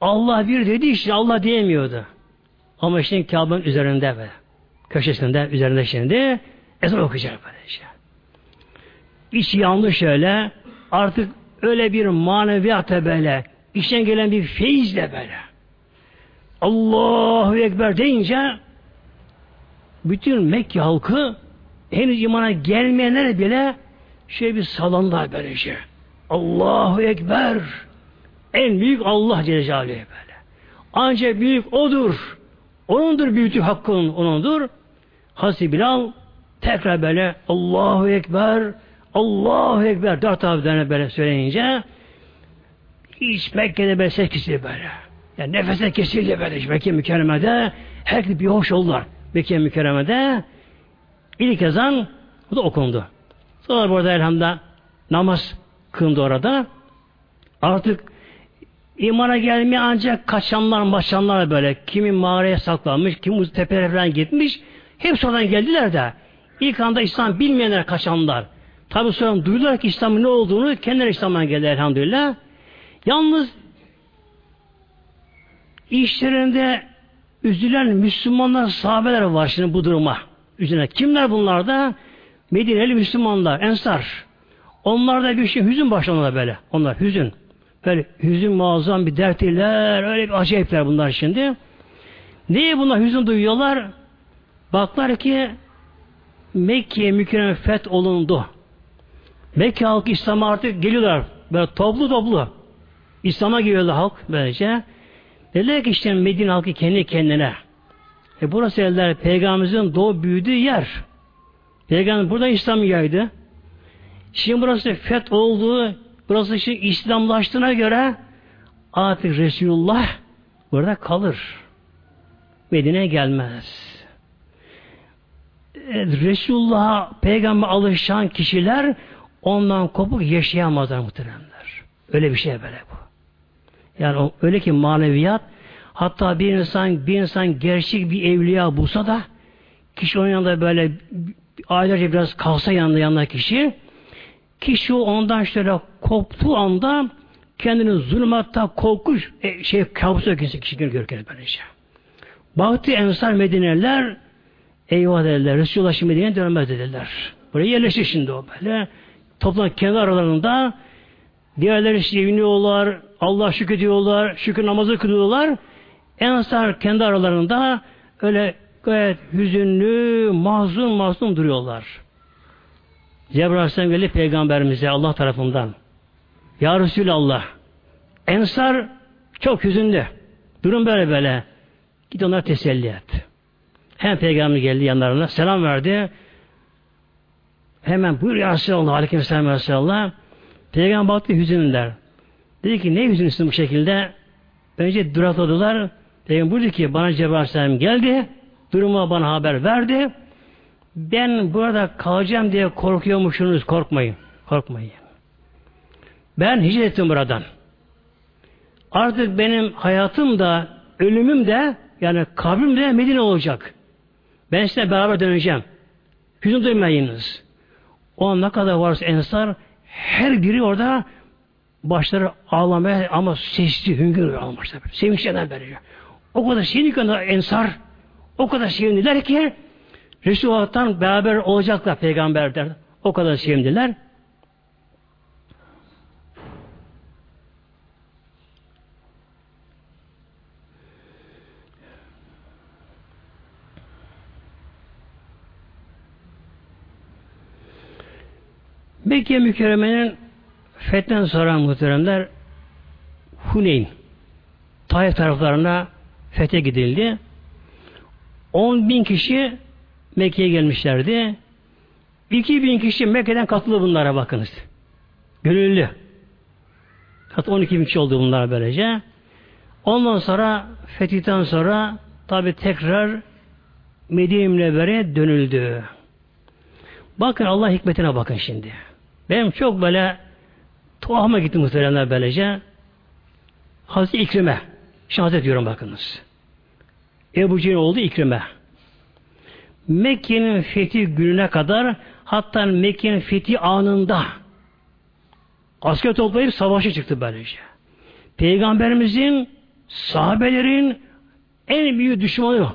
Speaker 1: Allah bir dediği için Allah diyemiyordu. Ama şimdi Kabe'nin üzerinde ve köşesinde, üzerinde şimdi ezan okuyacak böyle işte. İç yanlış şöyle artık öyle bir maneviyata böyle içten gelen bir feyizle böyle Allahu Ekber deyince bütün Mekke halkı henüz imana gelmeyenler bile şey bir salonlar böylece. Allahu Ekber en büyük Allah Celle Celaluhu böyle. Ancak büyük odur. Onundur büyüklük hakkın onundur. Hazreti Bilal tekrar böyle Allahu Ekber Allahu Ekber dört avlarına böyle söyleyince hiç Mekke'de böyle ses kesildi böyle. Yani nefese kesildi böyle. Mekke mükerremede herkes bir hoş oldular. Mekke mükerremede ilk ezan bu da okundu. Sonra burada elhamda namaz kılındı orada. Artık imana gelmeye ancak kaçanlar maçanlar böyle. Kimi mağaraya saklanmış, kimi tepelere falan gitmiş. Hepsi oradan geldiler de. İlk anda İslam bilmeyenler kaçanlar. Tabi sonra duydular ki İslam'ın ne olduğunu kendileri İslam'dan geldi elhamdülillah. Yalnız işlerinde üzülen Müslümanlar, sahabeler var şimdi bu duruma. Üzülen. Kimler bunlar da? Medineli Müslümanlar, Ensar. Onlar da bir şey hüzün başlamalı böyle. Onlar hüzün. Böyle hüzün muazzam bir dertliler, öyle bir acayipler bunlar şimdi. Niye bunlar hüzün duyuyorlar? Baklar ki Mekke'ye mükerrem feth olundu. Mekke halkı İslam'a artık geliyorlar. Böyle toplu toplu. İslam'a geliyordu halk böylece. Dediler ki işte Medine halkı kendi kendine. E burası eller peygamberimizin doğu büyüdüğü yer. Peygamber burada İslam yaydı. Şimdi burası feth olduğu, burası şimdi İslamlaştığına göre artık Resulullah burada kalır. Medine gelmez. E, Resulullah'a peygamber alışan kişiler ondan kopuk yaşayamazlar muhteremler. Öyle bir şey böyle bu. Yani öyle ki maneviyat hatta bir insan bir insan gerçek bir evliya bulsa da kişi onun yanında böyle aylarca biraz kalsa yanında yanında kişi kişi ondan şöyle koptuğu anda kendini zulümatta korkuş e, şey kabus ökünsü kişi görürken böylece. Baktı Ensar Medineler eyvah dediler. Resulullah şimdi Medine'ye dönmez dediler. Buraya yerleşti şimdi o böyle. Toplan kendi aralarında diğerleri seviniyorlar, Allah şükür diyorlar, şükür namazı kılıyorlar. Ensar kendi aralarında öyle gayet hüzünlü, mahzun mahzun duruyorlar. Cebrail Aleyhisselam geldi peygamberimize Allah tarafından. Ya Resulallah Ensar çok hüzünlü. Durum böyle böyle. Git onlara teselli et. Hem peygamber geldi yanlarına selam verdi. Hemen buyur ya Resulallah Aleyhisselam Resulallah. Peygamber baktı hüzünler. Dedi ki ne hüzünlüsün bu şekilde? Önce durakladılar. Peygamber buyurdu ki bana Cebrail Aleyhisselam geldi. Durumu bana haber verdi. Ben burada kalacağım diye korkuyormuşsunuz. Korkmayın. Korkmayın. Ben hicret ettim buradan. Artık benim hayatım da ölümüm de yani kabrim de Medine olacak. Ben sizinle beraber döneceğim. Hüzün duymayınız. O ne kadar varsa ensar her biri orada başları ağlamaya ama sesli hüngür ağlamışlar. Sevinçlerden böyle. O kadar sevinçli ensar o kadar sevindiler ki Resulullah'tan beraber olacaklar peygamberler. O kadar sevindiler. Mekke mükerremenin fethen sonra muhteremler Huneyn Tayyip taraflarına fethe gidildi. 10 bin kişi Mekke'ye gelmişlerdi. 2 bin kişi Mekke'den katıldı bunlara bakınız. Gönüllü. Kat 12 bin kişi oldu bunlar böylece. Ondan sonra fetihten sonra tabi tekrar Medine Münevvere'ye dönüldü. Bakın Allah hikmetine bakın şimdi. Benim çok böyle tuhafıma gitti muhteremler böylece. Hazreti İkrime. Şehadet diyorum bakınız. Ebu Cehil oldu İkrime. Mekke'nin fethi gününe kadar hatta Mekke'nin fethi anında asker toplayıp savaşa çıktı böylece. Peygamberimizin sahabelerin en büyük düşmanı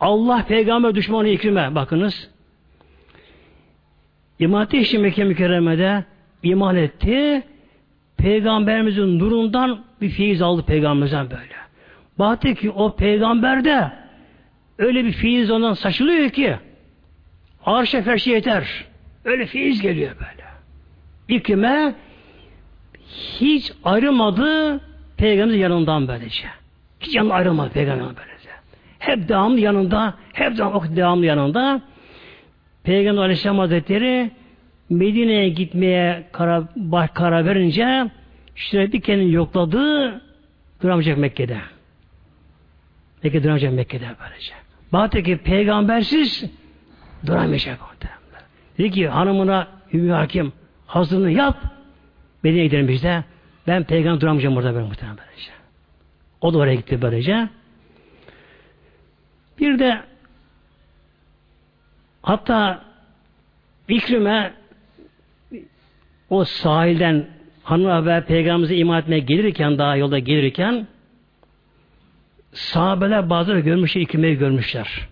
Speaker 1: Allah peygamber düşmanı İkrime bakınız. İman etti Mekke mükerremede iman etti. Peygamberimizin nurundan bir feyiz aldı peygamberimizden böyle. Baktı ki o peygamberde öyle bir feyiz ondan saçılıyor ki arşa ferşi yeter. Öyle feyiz geliyor böyle. İklime hiç ayrılmadı peygamberimizin yanından böylece. Hiç yanına ayrılmadı peygamber böylece. Hep devamlı yanında, hep devamlı, devamlı yanında. Peygamber Aleyhisselam Hazretleri Medine'ye gitmeye karar, karar verince sürekli kendini yokladı duramayacak Mekke'de. Mekke'de duramayacak Mekke'de böylece. Baktı ki peygambersiz duramayacak orada. Dedi ki hanımına Ümmü Hakim hazırlığını yap Medine'ye gidelim biz de. Ben peygamber duramayacağım orada ben muhtemelen böylece. O da oraya gitti böylece. Bir de hatta İkrime o sahilden hanım haber peygamberimize iman etmeye gelirken daha yolda gelirken sahabeler bazıları görmüşler, İkrime'yi görmüşler.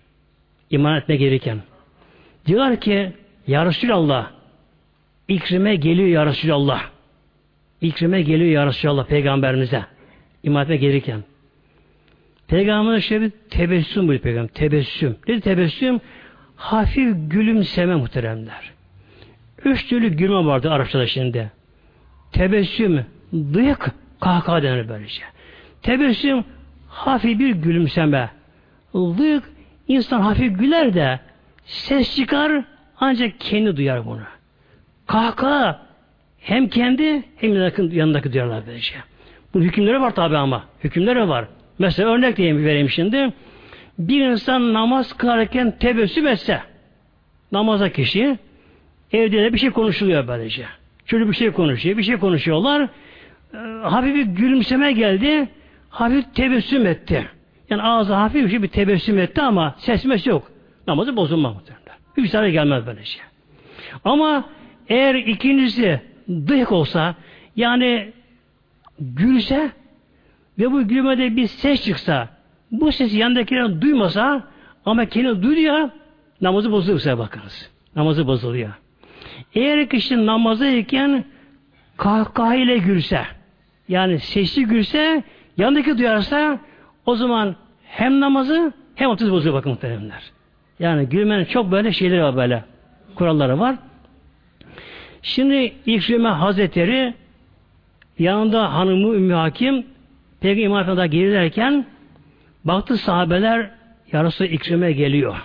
Speaker 1: İman etmeye gelirken. Diyorlar ki Ya Resulallah İkrime geliyor Ya Resulallah. İkrime geliyor Ya Resulallah peygamberimize. İman etmeye gelirken. Peygamberimiz şöyle bir tebessüm buyuruyor peygamber. Tebessüm. Ne tebessüm? Hafif gülümseme muhteremler. Üç türlü gülme vardı Arapçada şimdi. Tebessüm, dıyık, kahkaha denir böylece. Tebessüm, hafif bir gülümseme. Dıyık, insan hafif güler de ses çıkar ancak kendi duyar bunu. Kahkaha hem kendi hem yanındaki, duyarlar böylece. Bu hükümleri var tabi ama. Hükümleri var. Mesela örnek diyeyim vereyim şimdi. Bir insan namaz kılarken tebessüm etse namaza kişi evde de bir şey konuşuluyor böylece. Çocuk bir şey konuşuyor, bir şey konuşuyorlar. E, hafif bir gülümseme geldi. Hafif tebessüm etti. Yani ağzı hafif bir şey bir tebessüm etti ama ses mes yok. Namazı bozulmaz muhtemelen. Hiçbir zarar gelmez böylece. Ama eğer ikincisi dıhk olsa yani gülse ve bu gülmede bir ses çıksa bu sesi yanındakiler duymasa ama kendi duyuyor namazı bozuluyor bakınız. Namazı bozuluyor. Eğer kişi namazdayken kahkaha ile gülse yani sesli gülse yanındaki duyarsa o zaman hem namazı hem otuz bozuyor bakın muhteremler. Yani gülmenin çok böyle şeyleri var böyle. Kuralları var. Şimdi İkrime Hazretleri yanında hanımı Ümmü Hakim Peygamber İmam gelirlerken baktı sahabeler yarısı İkrime geliyor.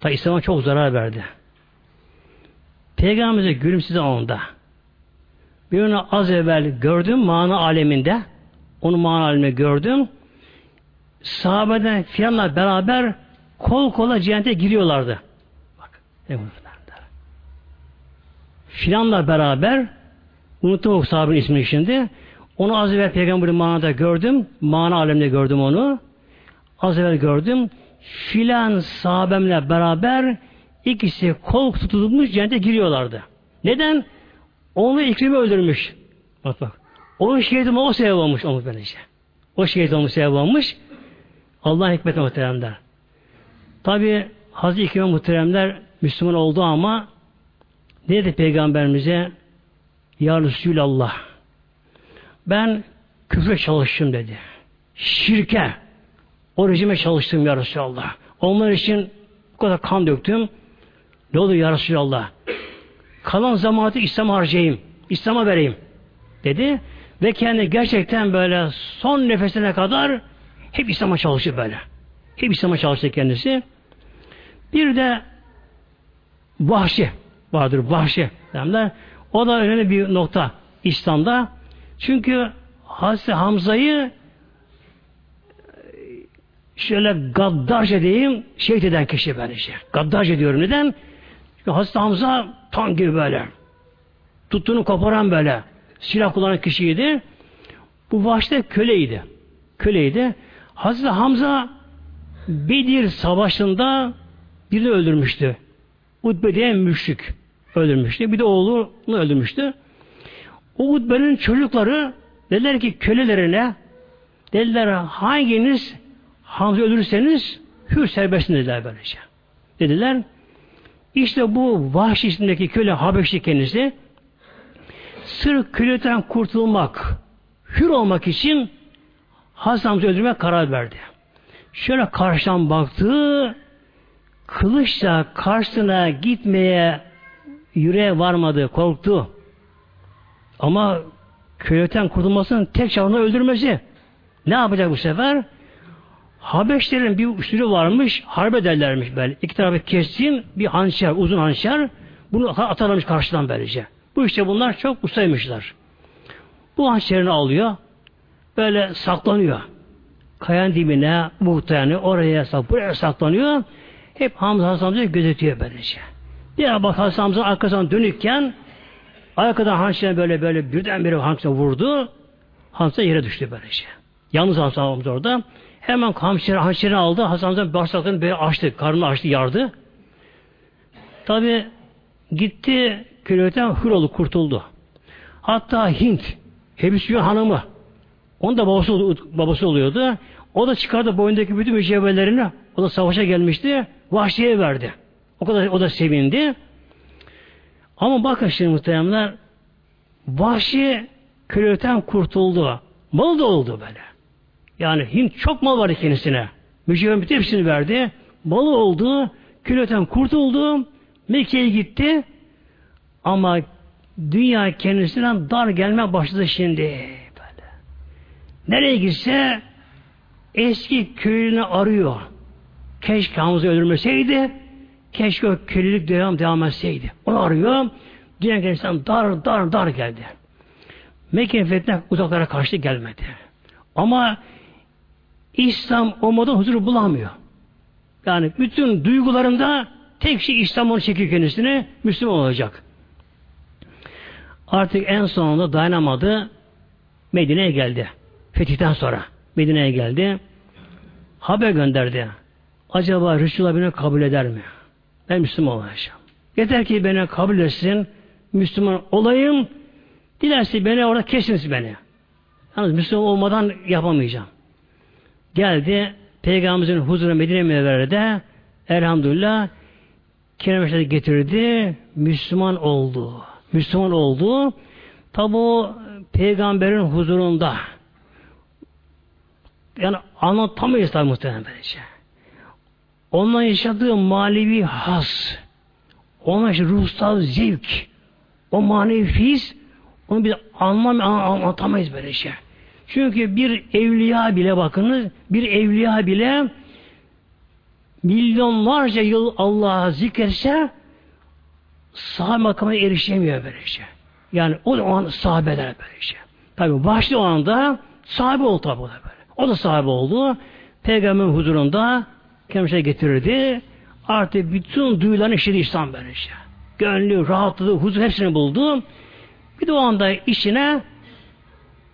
Speaker 1: Ta İslam'a çok zarar verdi. Peygamberimize gülümsedi anında. Bir onu az evvel gördüm mana aleminde. Onu mana aleminde gördüm. Sahabeden filanla beraber kol kola cennete giriyorlardı. Bak. Filanla beraber unuttum o sahabenin ismini şimdi. Onu az evvel peygamberin manada gördüm. Mana aleminde gördüm onu. Az evvel gördüm. Filan sahabemle beraber ikisi kol tutulmuş cennete giriyorlardı. Neden? Onu iklimi öldürmüş. Bak bak. Onun şehit o sebep olmuş olmuş. O şehit olmuş sebep olmuş. Allah hikmeti muhteremler. Tabi Hazreti İkrim'e muhteremler Müslüman oldu ama ne dedi Peygamberimize? Ya Resulallah ben küfre çalıştım dedi. Şirke o rejime çalıştım ya Resulallah. Onlar için bu kadar kan döktüm. Ne olur ya Resulallah? Kalan zamanı İslam harcayayım. İslam'a vereyim. Dedi. Ve kendi gerçekten böyle son nefesine kadar hep İslam'a çalıştı böyle. Hep İslam'a çalıştı kendisi. Bir de Vahşi vardır. Vahşi. O da önemli bir nokta İslam'da. Çünkü Hazreti Hamza'yı şöyle gaddarca diyeyim şehit eden kişi böylece. Gaddarca diyorum. Neden? Çünkü Hazreti Hamza tan gibi böyle. Tuttuğunu koparan böyle. Silah kullanan kişiydi. Bu vahşide köleydi. Köleydi. Hazreti Hamza Bedir Savaşı'nda birini öldürmüştü. Utbe diye müşrik öldürmüştü. Bir de oğlunu öldürmüştü. O Utbe'nin çocukları dediler ki kölelerine dediler hanginiz Hamza öldürürseniz hür serbestin dediler böylece. Dediler işte bu Vahşi isimdeki köle Habeşli kendisi sırf köleden kurtulmak hür olmak için Hasan Hamza öldürmeye karar verdi. Şöyle karşıdan baktı kılıçla karşısına gitmeye yüreğe varmadı, korktu. Ama köleten kurtulmasının tek şartını öldürmesi. Ne yapacak bu sefer? Habeşlerin bir usulü varmış, harbe derlermiş böyle. İki tarafı kessin, bir hançer, uzun hançer, bunu atarlarmış karşıdan böylece. Bu işte bunlar çok ustaymışlar. Bu hançerini alıyor, böyle saklanıyor. Kayan dibine, muhtemelen oraya sak, buraya saklanıyor. Hep Hamza Hasan gözetiyor böylece. Bir bak Hasan arkasından dönükken arkadan hançerine böyle böyle birdenbire hançerine vurdu. Hamza yere düştü böylece. Yalnız Hasan amca orada. Hemen hamşire, hançerini aldı. Hasan amca bağırsaklarını böyle açtı. Karnını açtı, yardı. Tabi gitti kölelikten hür oldu, kurtuldu. Hatta Hint, Hebisyon hanımı, onun da babası, babası oluyordu. O da çıkardı boyundaki bütün mücevherlerini, o da savaşa gelmişti, vahşiye verdi. O kadar o da sevindi. Ama bakın şimdi muhteremler, vahşi kölelikten kurtuldu. Mal da oldu böyle. Yani Hint çok mal vardı kendisine. Mücevherin hepsini verdi. Malı oldu, kölelikten kurtuldu, Mekke'ye gitti. Ama dünya kendisinden dar gelme başladı şimdi. Böyle. Nereye gitse eski köyünü arıyor. Keşke Hamza öldürmeseydi. Keşke o kölelik devam devam etseydi. Onu arıyor. Dünya kendisinden dar dar dar geldi. Mekke fethine uzaklara karşı gelmedi. Ama İslam olmadan huzur bulamıyor. Yani bütün duygularında tek şey İslam onu çekiyor kendisine, Müslüman olacak. Artık en sonunda dayanamadı. Medine'ye geldi. Fetihten sonra Medine'ye geldi. Haber gönderdi. Acaba Resulullah beni kabul eder mi? Ben Müslüman olacağım. Yeter ki beni kabul etsin, Müslüman olayım, dilerse beni orada kesiniz beni. Yalnız Müslüman olmadan yapamayacağım. Geldi, Peygamberimizin huzuruna Medine Münevvere'de elhamdülillah kelimeşleri getirdi, Müslüman oldu. Müslüman oldu. Tabi o peygamberin huzurunda yani anlatamayız tabi muhtemelen böylece. Onunla yaşadığı manevi has, ona işte ruhsal zevk, o manevi fiz, onu bir anlam anlatamayız böyle şey. Çünkü bir evliya bile bakınız, bir evliya bile milyonlarca yıl Allah'a zikretse sahabe makamına erişemiyor böylece. Şey. Yani o an sahabeler böylece. Şey. Tabi başlı o anda sahabe oldu tabi böyle. O da sahabe oldu. Peygamberin huzurunda kendisine getirirdi. Artık bütün duyularını işledi İslam böylece. Gönlü, rahatlığı, huzur hepsini buldu. Bir de o anda işine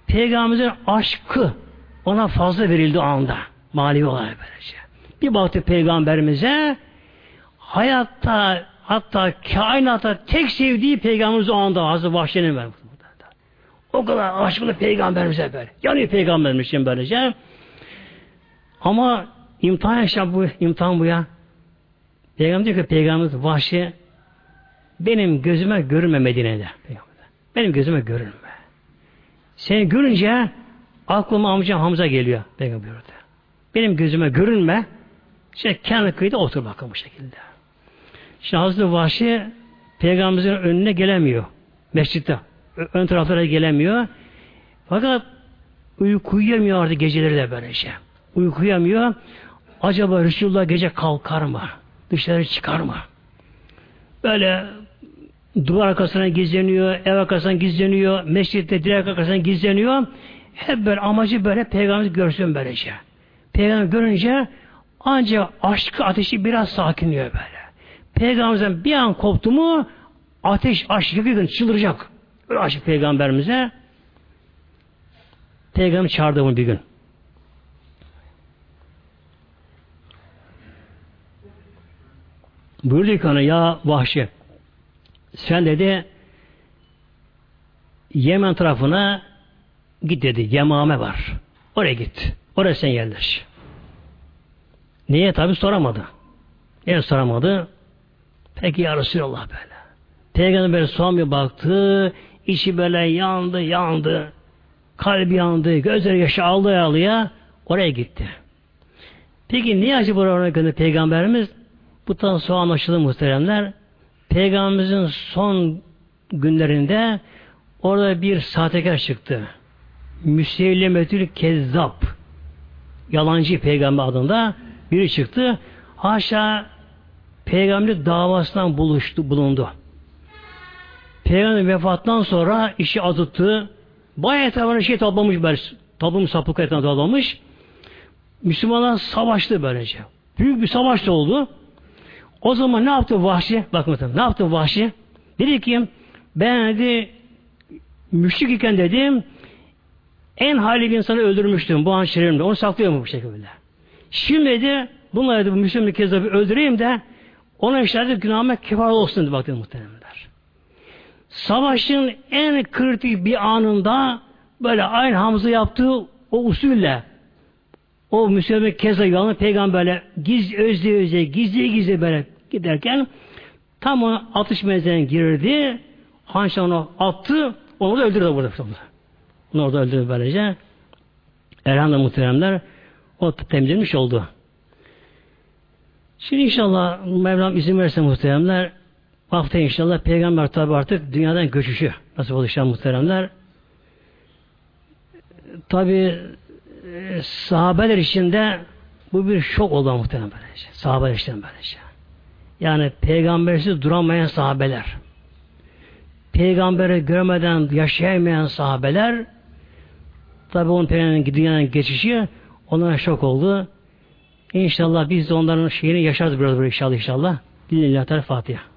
Speaker 1: Peygamberimizin aşkı ona fazla verildi o anda. Manevi olarak böylece. Bir baktı Peygamberimize hayatta hatta kainatta tek sevdiği Peygamberimiz o anda Hazreti Vahşi'nin ver. O kadar aşkını Peygamberimize böyle. Yanıyor Peygamberimiz için böylece. Ama imtihan yaşam bu, imtihan bu ya. Peygamber diyor ki Peygamberimiz Vahşi benim gözüme görünme Medine'de. Benim gözüme görünme. Seni görünce aklıma amcam Hamza geliyor. Peygamber buyurdu. Benim gözüme görünme. İşte kendi kıyıda otur bakalım bu şekilde. Şimdi Hazreti Vahşi Peygamberimizin önüne gelemiyor. Mescitte. Ön taraflara gelemiyor. Fakat uyku uyuyamıyor artık geceleri de böylece. Şey. Uyku uyuyamıyor. Acaba Resulullah gece kalkar mı? Dışarı çıkar mı? Böyle duvar arkasına gizleniyor, ev arkasına gizleniyor, mescitte direk arkasına gizleniyor. Hep böyle amacı böyle peygamber görsün böylece. Peygamber görünce ancak aşkı ateşi biraz sakinliyor böyle. Peygamberimizden bir an koptu mu ateş aşk yakın çıldıracak. Öyle aşık peygamberimize. Peygamber çağırdı onu bir gün. Buyurdu ki ona ya vahşi sen dedi Yemen tarafına git dedi. Yemame var. Oraya git. Oraya sen yerleş. Niye? Tabi soramadı. Niye soramadı? Peki ya Resulallah böyle. Peygamber son bir baktı. içi böyle yandı yandı. Kalbi yandı. Gözleri yaşı aldı ağlıya. Oraya gitti. Peki niye acaba oraya gönderdi Peygamberimiz? Bu tam sonra anlaşıldı muhteremler. Peygamberimizin son günlerinde orada bir sahtekar çıktı. Müseylemetül Kezzap yalancı peygamber adında biri çıktı. Haşa peygamberlik davasından buluştu, bulundu. Peygamber vefattan sonra işi azıttı. Bayağı etrafına şey toplamış, böyle, toplum sapık etrafına toplamış. Müslümanlar savaştı böylece. Büyük bir savaş da oldu. O zaman ne yaptı Vahşi? Bakın ne yaptı Vahşi? Dedi ki ben dedi müşrik iken dedim en hali bir insanı öldürmüştüm bu hançerimle. Onu saklıyorum bu şekilde. Şimdi de bunları da bu Müslüman kezzabı öldüreyim de ona işlerde günahıma kefar olsun dedi baktım muhtemelenler. Savaşın en kritik bir anında böyle aynı Hamza yaptığı o usulle o Müslüman keza yalan peygamberle giz özle özle gizli gizli böyle giderken tam o atış mezarına girdi. Hanşa onu attı. Onu da öldürdü burada. Onu orada öldürdü böylece. Elhamdülillah muhteremler o temizlenmiş oldu. Şimdi inşallah Mevlam izin verirse muhteremler hafta inşallah peygamber tabi artık dünyadan göçüşü nasıl olacak muhteremler. Tabi e, sahabeler içinde bu bir şok oldu muhterem böylece. Sahabeler için böylece. Yani peygambersiz duramayan sahabeler. Peygamberi görmeden yaşayamayan sahabeler tabi onun peygamberin dünyadan geçişi onlara şok oldu. İnşallah biz de onların şeyini yaşarız biraz böyle inşallah inşallah. Bismillahirrahmanirrahim. Fatiha.